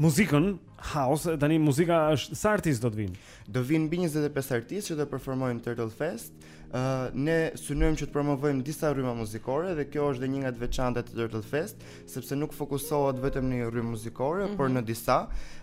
muzikën house, tani muzika është sa artistë do të vijnë? Do vijnë mbi 25 artistë që do performojnë Turtle Fest. Ë uh, ne synojmë që të promovojmë disa rryma muzikore dhe kjo është dhe një nga të veçantat e Turtle Fest, sepse nuk fokusohet vetëm në një rrymë muzikore, mm -hmm. por mhm. në disa.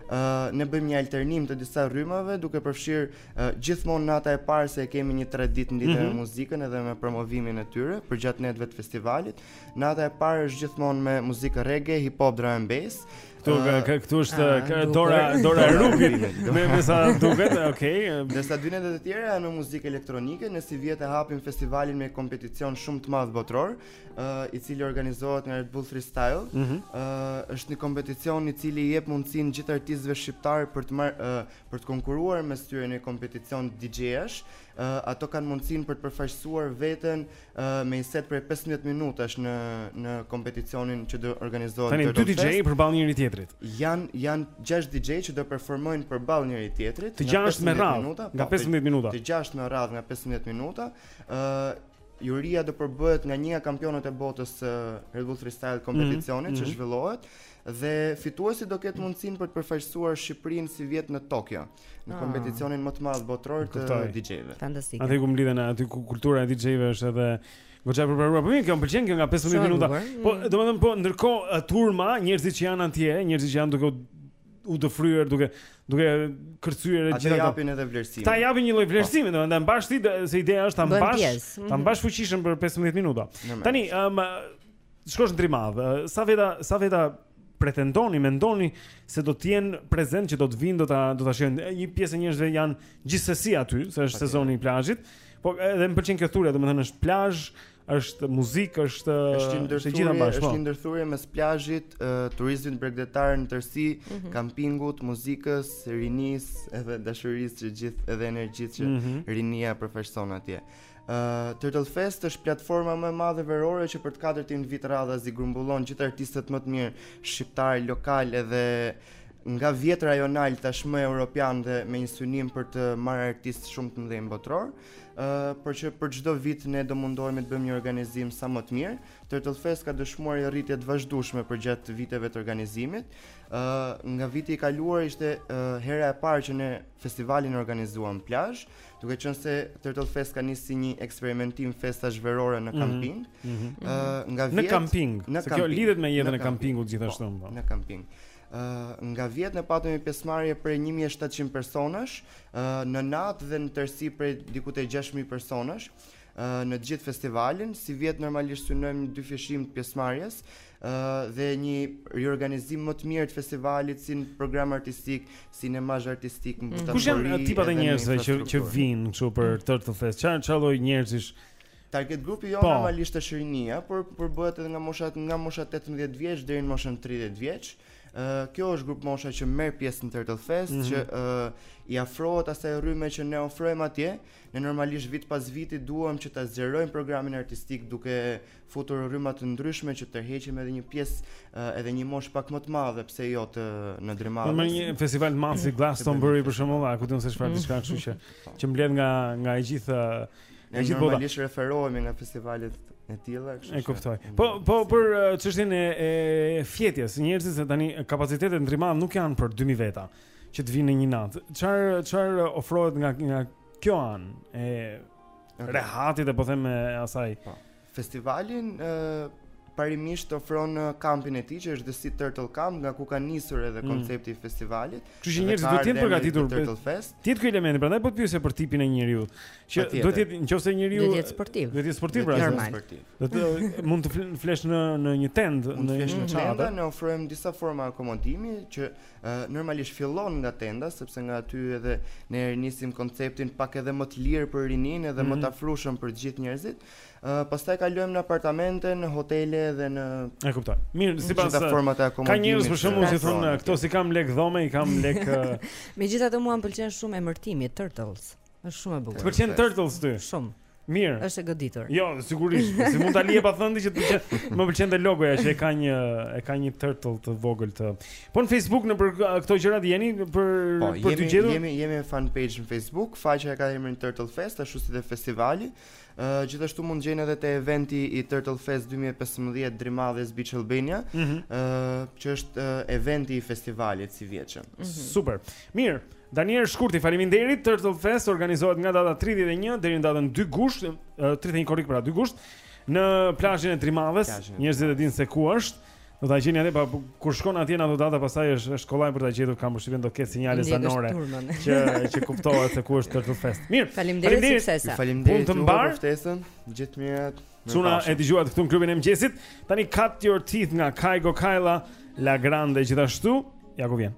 Ë uh, ne bëjmë një alternim të disa rrymave duke përfshirë uh, gjithmonë nata e parë se e kemi një traditë lidhur mm -hmm. me mhm. muzikën edhe me promovimin e tyre përgjatë netëve të festivalit. Nata e parë është gjithmonë me muzikë reggae, hip hop, drum and bass. Këtu uh, ka këtu është ah, ka Dora Dora Rubi me me sa duket, okay. Ndërsa dy netë të tjera janë me muzikë elektronike, ne sivjet e hapim festivalin me kompeticion shumë të madh botëror, uh, i cili organizohet nga Red Bull Freestyle. Ëh, mm -hmm. uh, është një kompeticion i cili i jep mundësinë gjithë artistëve shqiptarë për të marr uh, për të konkurruar mes tyre në kompeticion DJ-ash. Uh, ato kanë mundësinë për të përfaqësuar veten me një set prej 15 minutash në në kompeticionin që do organizohet Tani, Turtle Fest. Tani dy DJ përballë njëri-tjetrit. Jan janë 6 DJ që do performojnë përballë njëri-tjetrit. Të gjashtë me radhë minuta, nga 15 po, minuta. Të gjashtë me radhë nga 15 minuta. ë uh, Juria do përbëhet nga një nga kampionët e botës së Red Bull Freestyle kompeticionit mm -hmm. që mhm. zhvillohet. Mm -hmm Dhe fituesi do ketë mundësinë për të përfaqësuar Shqipërinë sivjet në Tokyo, në ah. kompeticionin më të madh botëror të DJ-ve. Fantastike. Aty ku mblidhen aty ku kultura e DJ-ve është edhe goxha e përparuar. Po mirë, kjo më pëlqen kjo nga 15 minuta. Po mm. domethënë po ndërkohë turma, njerëzit që janë atje, njerëzit që janë duke u dëfryer duke duke kërcyer e gjitha ato. Ata japin edhe vlerësim. Ata japin një lloj vlerësimi, po. domethënë ta mbash ti se ideja është ta mbash, ta mhm. mbash fuqishëm për 15 minuta. Tani, ëm Shkosh në Drimadh, sa veta, sa veta pretendoni, mendoni se do të jenë prezent që do të vijnë, do ta do ta shohin. Një pjesë e njerëzve janë gjithsesi aty, se është Patjetër. sezoni i plazhit. Po edhe më pëlqen kjo thurja, domethënë është plazh, është muzikë, është është një ndërthurje, gjitha bashkë. është po. një ndërthurje mes plazhit, ë, turizmit bregdetar në tërësi, Mhm. kampingut, muzikës, rinisë, edhe dashurisë që gjithë edhe energjisë që Mhm. rinia përfaqëson atje. Uh, Turtle Fest është platforma më e madhe verore që për të katërtin vit radhazi i grumbullon gjithë artistët më të mirë shqiptarë, lokalë edhe nga vjet rajonalë tashmë europianë dhe me një synim për të marrë artistë shumë të mëdhenj botërorë, uh, por që për çdo vit ne do mundohemi të bëjmë një organizim sa më të mirë. Turtle Fest ka dëshmuar një rritje të vazhdueshme përgjatë viteve të organizimit. Uh, nga viti i kaluar ishte uh, hera e parë që ne festivalin e organizuam n'plazh, duke qenë se Turtle Fest ka nisë si një eksperimentim festash verore në mhm. kamping. Mm -hmm. mm -hmm. nga vjet në kamping. Në se kamping. kjo lidhet me jetën e kampingut gjithashtu. Po, po, në kamping. Uh, nga vjet ne patëm një pjesëmarrje prej 1700 personash uh, në natë dhe në tërësi prej diku te 6000 personash në gjithë festivalin, sivjet normalisht synojmë një dyfishim të pjesëmarrjes dhe një riorganizim më të mirë të festivalit si në program artistik, si në imazh artistik në butafori. Kush janë tipat e njerëzve që, që vijnë që për mm. Turtle Fest? Ça, ça lloj njerëzish? Target grupi jo po. normalisht është rinia, por përbëhet edhe nga moshat nga mosha 18 vjeç deri në moshën 30 vjeç. Ë uh, kjo është grupmosha që merr pjesë në Turtle Fest, mm -hmm. që uh, i afrohet asaj rryme që ne ofrojmë atje. Uh, Ne normalisht vit pas viti duam që ta zgjerojmë programin artistik duke futur rryma të ndryshme që tërheqim edhe një pjesë eh, edhe një moshë pak më të madhe, pse jo të në Po Drimadhes. me një festival të madh si Glastonbury për shembull, a ku diun se çfarë diçka kështu që që mbledh nga nga e gjithë Ne e gjithë bota. normalisht referohemi nga festivalet e tilla, kështu E që- kuptoj. Po po për uh, çështjen e, e fjetjes, njerëzit se tani kapacitetet në Drimadhë nuk janë për 2000 veta. që të vinë në një natë. Çfarë çfarë ofrohet nga nga kjo anë e okay. rehatisë po them me asaj. Po. Festivali ë parimisht ofron kampin e tij që është The Sea Turtle Camp, nga ku ka nisur edhe mm. koncepti i festivalit. Kështu që njerëzit duhet të jenë përgatitur për Turtle Fest. Ti ke elemente, prandaj po të pyes për tipin e njeriut. Që duhet të jetë nëse njeriu duhet të jetë sportiv. Duhet të jetë sportiv pra. Do të mund të flesh në në një tendë, në një çadër. Ne ofrojmë disa forma akomodimi që Normalisht fillon nga tenda, sepse nga aty edhe ne e nisim konceptin pak edhe më të lirë për rininë edhe më të mhm. afrueshëm për të gjithë njerëzit. Pastaj kalojmë në apartamente, në hotele dhe në E kuptoj. Mirë, sipas format e akomodimit. Ka njerëz për shembull që thonë këto s'i kam lekë dhome, i kam lekë Megjithatë mua më pëlqen shumë emërtimi Turtles. Është shumë e bukur. Të pëlqen Turtles ty? Shumë. Mirë. Është e goditur. Jo, sigurisht, po si mund ta lije pa thënë që të pëlqen. Më pëlqen te logoja që e ka një e ka një turtle të vogël të. Po në Facebook nëpër këto gjërat jeni për po, për të gjetur. Jemi jemi fan page në Facebook, faqja e ka emrin Turtle Fest, ashtu si dhe festivali. Gjithashtu mund gjeni edhe te eventi i Turtle Fest 2015 Drimadhes Beach Albania, mm -hmm. uh, që është uh, eventi i festivalit sivjetshëm. Mm -hmm. Super. Mirë. Daniel Shkurti, faleminderit. Turtle Fest organizohet nga data 31 deri në datën 2 gusht, uh, 31 korrik pra 2 gusht në plazhin e Drimadhes. Njerëzit e dinë se ku është. Do ta gjeni atë, pa po, kur shkon atje në ato data, pastaj është është kollaj për ta gjetur kam përshtypjen do ketë sinjale zanore që që kuptohet se ku është Turtle Fest. Mirë. Faleminderit suksese. Faleminderit për ftesën. Gjithë të mirat. Çuna e dëgjuat këtu në klubin e mëngjesit. Tani Cut Your Teeth nga Kygo Kyla La Grange gjithashtu. Ja ku vjen.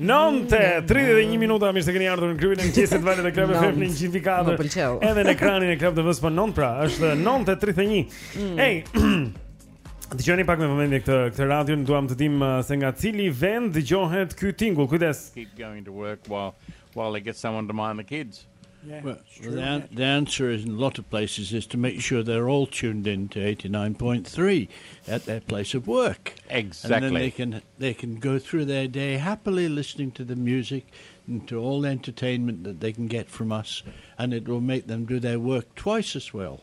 Nëntë e 31 minuta, mirë se keni ardhur në klubin e mëngjesit valët e Klub FM në 104. Edhe në ekranin e Klub TV po nëntë pra, është nëntë e 31. Mm. Ej. Dëgjoni pak me vëmendje këtë këtë radio, ne duam të dimë uh, se nga cili vend dëgjohet ky tingull. Kujdes. Keep going to work while while they get someone to mind the kids. Yeah, well, the, an- the, answer in a lot of places is to make sure they're all tuned in to 89.3 at their place of work. Exactly. And then they can, they can go through their day happily listening to the music into all the entertainment that they can get from us and it will make them do their work twice as well.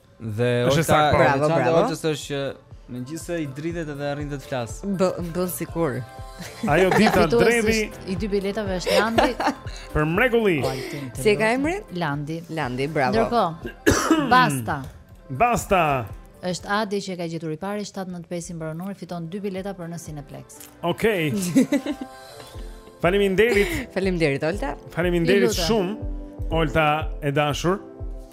Dhe është sa po. Bravo, bravo. Është se është që megjithëse i dridhet edhe arrin të flasë. Bë, bën sikur. A, jo, fituesi i dy biletave është Landi. Për mrekulli. Si e ka emrin? Landi. Landi, bravo. Ndërkohë, basta. Basta. Është Adi që ka gjetur i pari 795 mbaron numri fiton dy bileta për në Cineplex. Okej. Okay. Faleminderit. Faleminderit Olta. Faleminderit shumë Olta e dashur.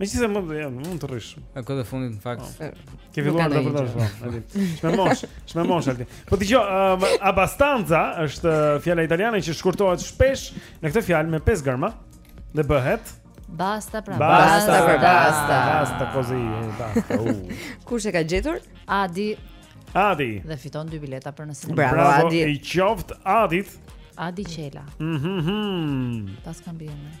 Me që se mund, ja, mund të rrish E këtë e fundit në fakt oh. Ke filluar të përdosh po, Shme mosh, shme mosh alti Po kjo, um, abbastanza është uh, fjala italiane që shkurtohet shpesh Në këtë fjalë me 5 gërma Dhe bëhet Basta pra Basta, basta pra Basta Basta così Basta uh. Kush e ka gjetur? Adi Adi Dhe fiton dy bileta për në kinema Bravo, Bravo Adi Bravo i qoftë Adit Adi Qela Mhm, mm -hmm. Pas kam bjene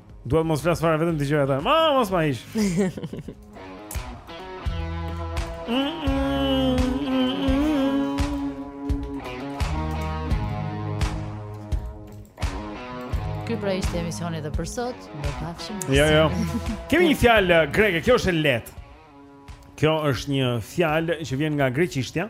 Duhet mos flas fare, vetëm dëgjoj ata. Ma mos ma ish. Ky pra ishte emisioni edhe për sot, mirupafshim. Jo, jo. Kemi një fjalë uh, greke, kjo është e lehtë. Kjo është një fjalë që vjen nga greqishtja.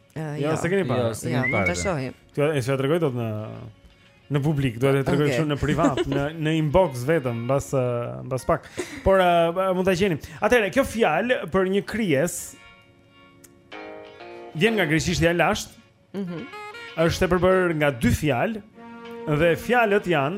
Uh, jo, jo, s'e keni parë. Jo, s'e keni parë. Ja, mund ta shohim. S'e tregoj dot në në publik, do ta tregoj okay. në privat, në në inbox vetëm, mbas mbas pak. Por uh, mund ta gjeni. Atëherë, kjo fjalë për një krijesë vjen nga greqishtja e lashtë. Mhm. Mm është e përbërë nga dy fjalë dhe fjalët janë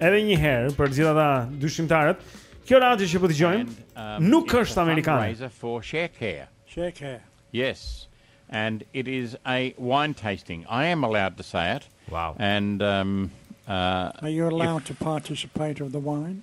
Edhe një herë për gjithë ata dyshimtarët, kjo radio që po dëgjojmë um, nuk është amerikane. Yes. And it is a wine tasting. I am allowed to say it. Wow. And um uh Are you allowed if, to participate of the wine?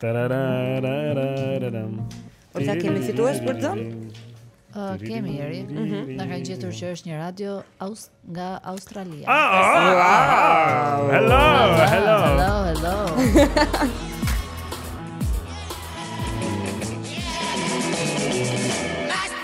Tararararararam. Po sa kemi fitues për të dhënë? Ë, kemi, Eri. Mhm. Na kanë gjetur që është një radio aus nga Australia. Ah, ah, ah, ah. Hello, hello. Hello, hello.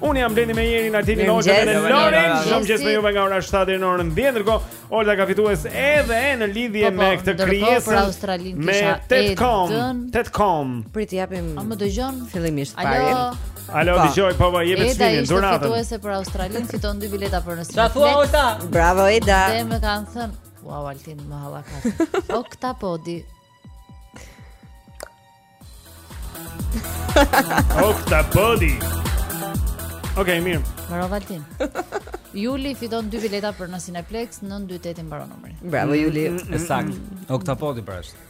Unë jam Blendi me Erin, Altinin, Oltën dhe Lorin. Mirëmëngjes me juve nga ora 7 deri në orën 10. Ndërkohë, Olta ka fitues edhe në lidhje po, po, me këtë krijesën me tetë këmbë. Tetë këmbë. Prit të japim... A më dëgjon? Fillimisht pari. Alo? Alo, po. dëgjoj, po po, jepet sfinin, dhuratën. Eda ishte fituese për Australinë, fiton dy bileta për në Ça thua, Olta? Bravo, Eda. Dhe më kanë thënë, wow, Altin, më hallakate. Oktapodi, Oktapodi. Okej, okay, mirë. Bravo Altin. Juli fiton dy bileta për në Cineplex në 28 i mbaron numri. Bravo Juli. Mm, mm, E saktë. Mm, Oktapodi pra është.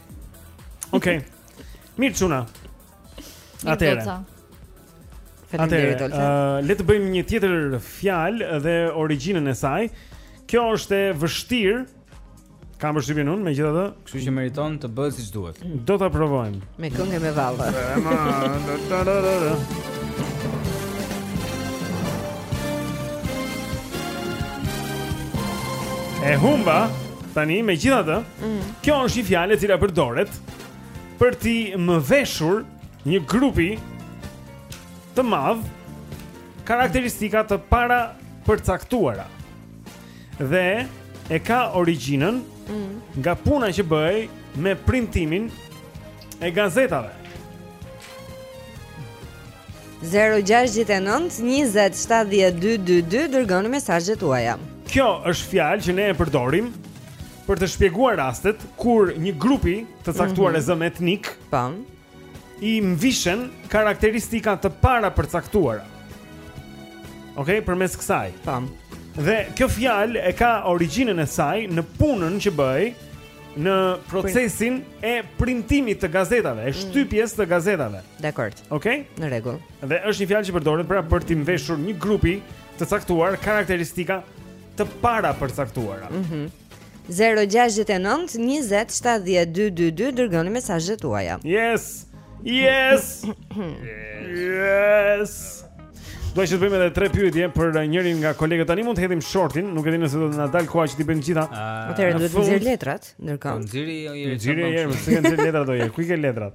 Okej. Okay. Mirë çuna. Atëherë. Atëherë, uh, le të bëjmë një tjetër fjalë dhe origjinën e saj. Kjo është e vështirë Kam përshtypjen unë, megjithatë, kështu që meriton të bëhet siç duhet. Do ta provojmë. Me këngë me vallë. E humba tani megjithatë, mm. kjo është një fjalë e cila përdoret për t'i mveshur një grupi të madh karakteristika të para përcaktuara. Dhe e ka origjinën mm. nga puna që bëhej me printimin e gazetave. 0-6-9-20-70-2-2-2 Dërgoni mesazhet tuaja Kjo është fjalë që ne e përdorim Për të shpjeguar rastet Kur një grupi të caktuar mm -hmm. e zëmë etnik Pam po. i mvishen karakteristika të para përcaktuara. Okej, okay, përmes kësaj. Tam. Dhe kjo fjalë e ka origjinën e saj në punën që bëhej në procesin e printimit të gazetave, e mm. shtypjes të gazetave. Dakord. Okej? Okay? Në rregull. Dhe është një fjalë që përdoret pra për t'i mveshur një grupi të caktuar karakteristika të para përcaktuara. Mhm. Mm Zero gjashtëdhjetë e nëntë njëzet shtatëdhjetë dy dy dy dërgoni mesazhet tuaja. Yes. Yes. Yes. Do të bëjmë edhe tre pyetje për njërin nga kolegët. Tani mund të hedhim shortin, nuk e di nëse do të na dalë koha që t'i bëjmë të gjitha. Atëherë duhet të nxjerr letrat ndërkohë. Nxirri jo i rëndë. Nxirri jo i rëndë, nxjerr letrat do je. Ku i ke letrat?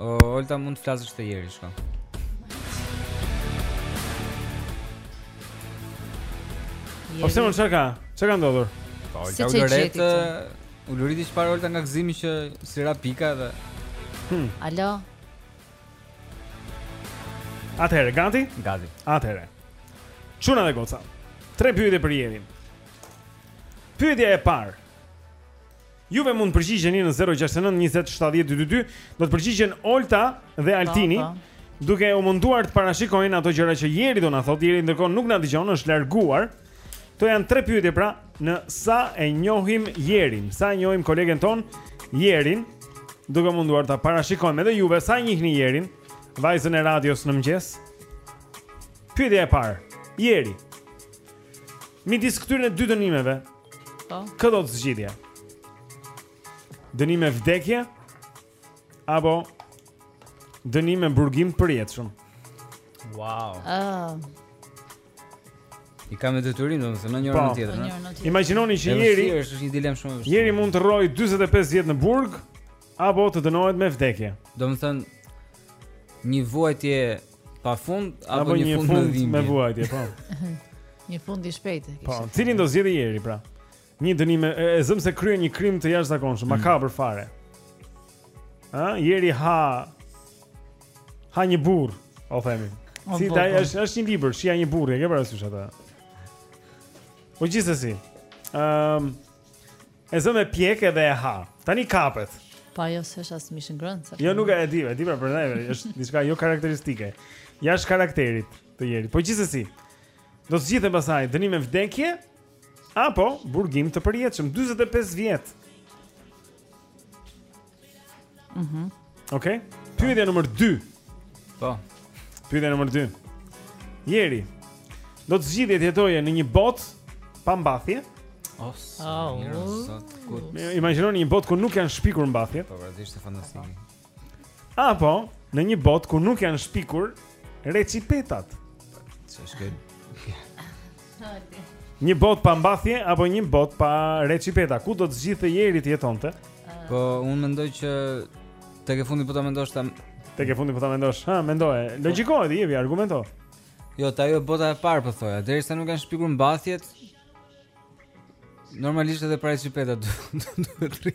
Olta mund të flasësh te Jeri shko. Po se mund çka? Çka ndodhur? Po, Olta u lëret. U lërit i çfarë Olta nga gëzimi që s'i ra pika dhe. Hmm. Alo. Atëherë, gati? Gati. Atëherë. Çuna dhe goca. Tre pyetje për Jerin. Pyetja e parë. Juve mund të përgjigjeni në 069 20 70 222, do të përgjigjen Olta dhe Altini. Po, po duke u munduar të parashikojnë ato gjëra që Jeri do na thotë, Jeri ndërkohë nuk na dëgjon, është larguar. Kto janë tre pyetje pra, në sa e njohim Jerin, sa e njohim kolegen tonë Jerin, duke u munduar ta parashikojmë edhe juve sa e njihni Jerin, vajzën e radios në mëngjes. Pyetja e parë, Jeri. Midis këtyre dy dënimeve, Po. Kë do të zgjidhje? Dënim me vdekje apo dënim me burgim përjetshëm? Wow. Ëh. Ah. Uh. I kam me detyrim, domethënë njërin po. në tjetrën. Po, në tjetër. Imagjinoni që Jeri është një dilemë shumë e vështirë. Jeri mund të rrojë 45 vjet në burg apo të dënohet me vdekje. Domethënë një vuajtje Pa fund apo një, një fund, fund me vuajtje, po. një fund i shpejtë. Po, cilin do zgjidhë Jeri pra? Një dënim e, e zëmë se kryen një krim të jashtëzakonshëm, mm. makabër fare. Ë, Jeri ha ha një burrë, po themi. Si ta, po. është është një libër, Shija një burrë, e ke parasysh atë? Po gjithsesi. Ëm um, E zëmë e pjek edhe e ha. Tani kapet. Po ajo s'është as mishngrënëse. Jo nuk e di, e di pra prandaj është diçka jo karakteristike. Jashtë karakterit të Jerit. Po gjithsesi. Do të zgjidhje pasaj dënim me vdekje apo burgim të përjetshëm 45 vjet. Mhm. Okej. Pyetja numër 2. Po. Pyetja numër 2. Jeri, do të zgjidhje të jetoje në një botë pa mbathje? Oh, oh. Imagjinoni një botë ku nuk janë shpikur mbathje. Po, vërtet ishte fantastike. Apo në një botë ku nuk janë shpikur recipetat. Ç'është? Hajde. Një botë pa mbathje apo një botë pa recipeta? Ku do të zgjidhte Jeri të jetonte? Po unë mendoj që tek e fundi po ta mendosh ta tek e fundi po ta mendosh. Ha, mendoje. Po. Logjikoje, jepi, argumento. Jo, te ajo bota e parë po thoja, derisa nuk janë shpikur mbathjet. Normalisht edhe pa recipeta duhet të rri.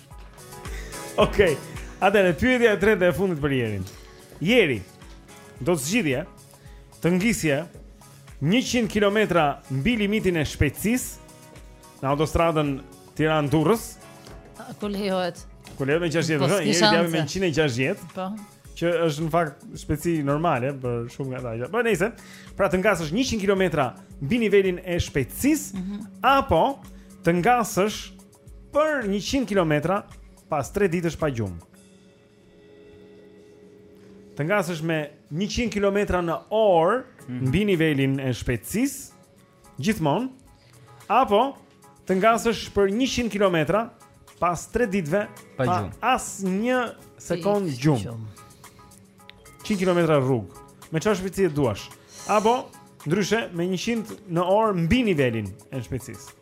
Okej. Okay. Atëhere pyetja e tretë e fundit për Jerin. Jeri, do të zgjidhje të ngisje 100 km mbi limitin e shpejtësisë në autostradën Tiranë-Durrës. Ku lejohet? Ku lejohet me 60 km? Jeri do me 160. Po. Që është në fakt shpejtësi normale për shumë nga ata. Po nejse, pra të ngasësh 100 km mbi nivelin e shpejtësisë mm -hmm. apo të ngasësh Për 100 kilometra pas 3 ditësh pa gjumë. Të ngasësh me 100 kilometra në orë mhm. mbi nivelin e shpejtësisë gjithmonë apo të ngasësh për 100 kilometra pas 3 ditëve pa, pa asnjë sekond gjumë. 100 kilometra rrugë. Me çfarë shpejtësie duash? Apo ndryshe me 100 në orë mbi nivelin e shpejtësisë.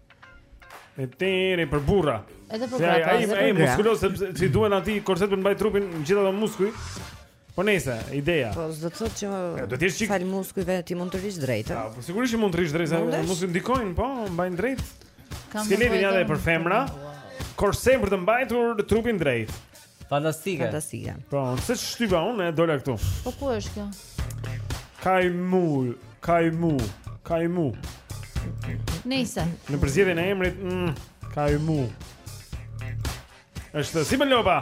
E tëri për burra. Edhe për burra. Ai ai ai muskuloz sepse s'i duhen aty korset për të mbajtur trupin me gjithë ato muskuj. Po nejse ideja. Po do të thotë që do të jesh falë muskujve ti mund të rrish drejt. Po, po sigurisht që mund të rrish drejt, mos i ndikojnë, po mbajnë drejt. Skeleti janë për femra. Korset për të mbajtur trupin drejt. Fantastike. Fantastike. Po, se shtypa unë e dola këtu. Po ku është kjo? Kaimu, Kaimu, Kaimu. Nejse. Në përzgjedhjen e emrit, mm, Kaimu. Është Simon Lopa.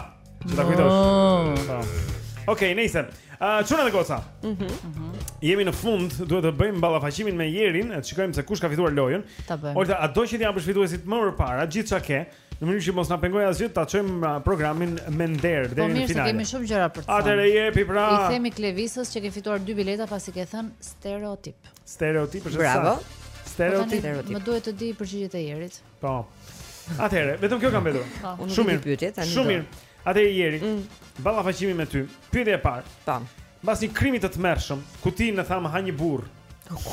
Që ta kujtosh. Oh. Po. Okej, okay, nejse. A uh, çuna dhe goca? Mhm. Mm mhm. Mm Jemi në fund, duhet të bëjmë ballafaqimin me Jerin, të shikojmë se kush ka fituar lojën. Olta, a do që t'i japësh fituesit më parë, gjithçka ke, Në mënyrë që mos na pengojë asgjë, ta çojmë uh, programin me nder po deri në finale. Po mirë, kemi shumë gjëra për të thënë. Atëherë jepi pra. I themi Klevisës që ke fituar dy bileta pasi ke thënë stereotip. Stereotip është e saktë. Bravo. Stereotip. Po më duhet të di përgjigjet e Jerit. Po. Atëherë, vetëm kjo ka mbetur. Po. Shumë mirë pyetje tani. Shumë mirë. Atëherë Jeri, mm. ballafaqimi me ty, pyetja e parë. Tam. Mbas një krimi të tmerrshëm, ku ti ne thamë ha një burrë,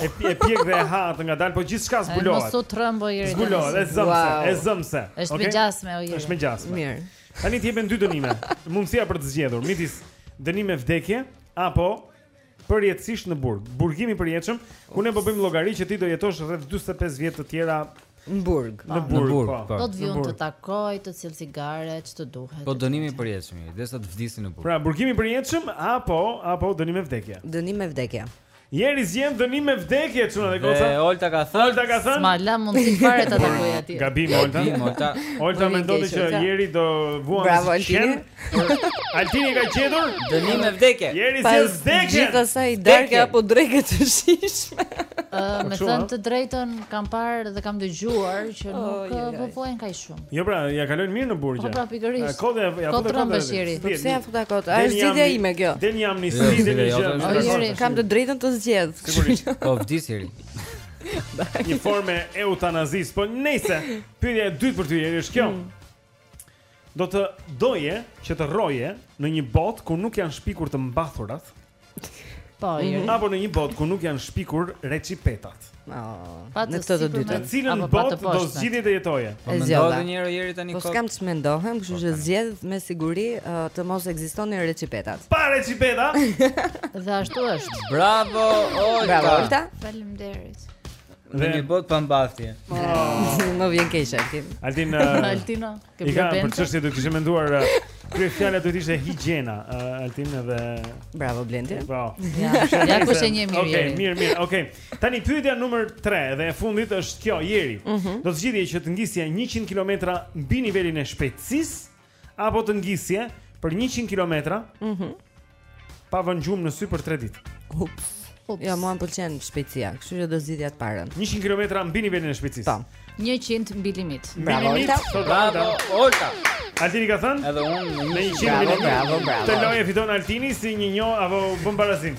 e, e pjek dhe e ha atë ngadalë, po gjithçka zbulohet. Mos u tremb o Jeri. Zbulohet, e zëmë se, e zëmë se. Është okay? me gjasme, o Jeri. Është me gjasme. Mirë. Tani të jepen dy dënime, mundësia për të zgjedhur, midis dënim me vdekje, apo përjetësisht në burg. Burgim i përjetshëm, ku ne po bëjmë llogari që ti do jetosh rreth 45 vjet të tjera në burg. Në burg, po. po. Do të vij të të takoj, të sjell cigare, ç'të duhet. Po dënim i përjetshëm, derisa të vdesësh në burg. Pra burgim i përjetshëm apo apo dënim me vdekje? Dënim me vdekje. Jeri zgjedh dënim me vdekje çuna dhe goca. E Olta ka thënë. Olta ka thënë. S'ma la mundësi të fare ta takoj atij. Gabim Olta. Gabim Olta. Olta mendoi që Jeri do vuante si qen. Altini ka gjetur Dënim me vdekje Jeri zgjedh vdekje Gjithë asaj darke apo dreke të shijshme Me thënë të drejtën kam parë dhe kam dëgjuar Që nuk vëpojnë kaq shumë Jo pra, ja kalojnë mirë në burgje Po pra pikërisht Kot ja fute kot e Po përse ja futa kot A është zgjedhja ime kjo Dhe një jam një zhidja një gjë Kam të drejtën të zgjedh Sigurisht Po vdis Jeri Një formë eutanazie Po nejse Pyetja e dytë për ty Jeri është kjo mm. Do të doje që të rroje në një botë ku nuk janë shpikur të mbathurat. Po, mm -hmm. apo në një botë ku nuk janë shpikur recipetat. Oh, në këtë të dytën. Në cilën botë do zgjidhje të jetoje? Po mendo një herë Jeri tani. Po s'kam ç'të mendohem, kështu që zgjedh me siguri uh, të mos ekzistonin recipetat. Pa recipeta? Dhe ashtu është. Bravo, Olta. Bravo, Olta. Faleminderit. Në një botë pa mbathje. Më vjen keq Altin. Altin. Altina, ke bërë bën. Për çështje, siç e kishim menduar uh, kryefjala duhet të ishte higjiena, uh, Altin edhe Bravo Blendi. Po. Ja kush e njeh mirë. Okej, mirë, mirë. Okej. Tani pyetja numër 3 dhe e fundit është kjo, Jeri. Mhm. Do të zgjidhje që të ngisje 100 kilometra mbi nivelin e shpejtësisë Apo të ngisje për 100 kilometra. Mhm. Mm pa vënë gjumë në sy për 3 ditë. Ups. Ups. Ja, mua më pëlqen shpejtësia, kështu që do zgjidhja të parën. 100 kilometra mbi nivelin e shpejtësisë. Tam. 100 mbi limit. Bravo, Olta. Bravo, Olta. Altini ka thënë? Edhe unë me 100 mbi limit. Bravo, bravo. Këtë lojë fiton Altini si një njo apo bën barazim.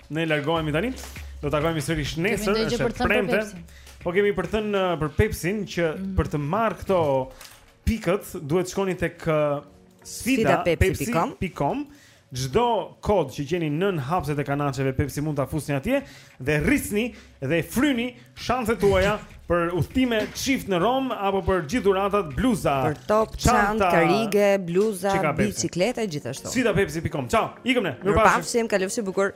Ne largohemi tani. Do të takohemi sërish nesër, është premte. Po kemi për të thënë uh, për Pepsin që mm. për të marrë këto pikët duhet të shkoni tek uh, sfida pepsi.com. Çdo kod që gjeni nën hapëset e kanaçeve Pepsi mund ta fusni atje dhe rrisni dhe fryni shanset tuaja për udhëtime çift në Romë apo për gjithë dhuratat bluza, për top, çanta, karige, bluza, bicikleta gjithashtu. Sfida pepsi.com. Ciao. Ikëm ne. Mirupafshim, kalofshi bukur.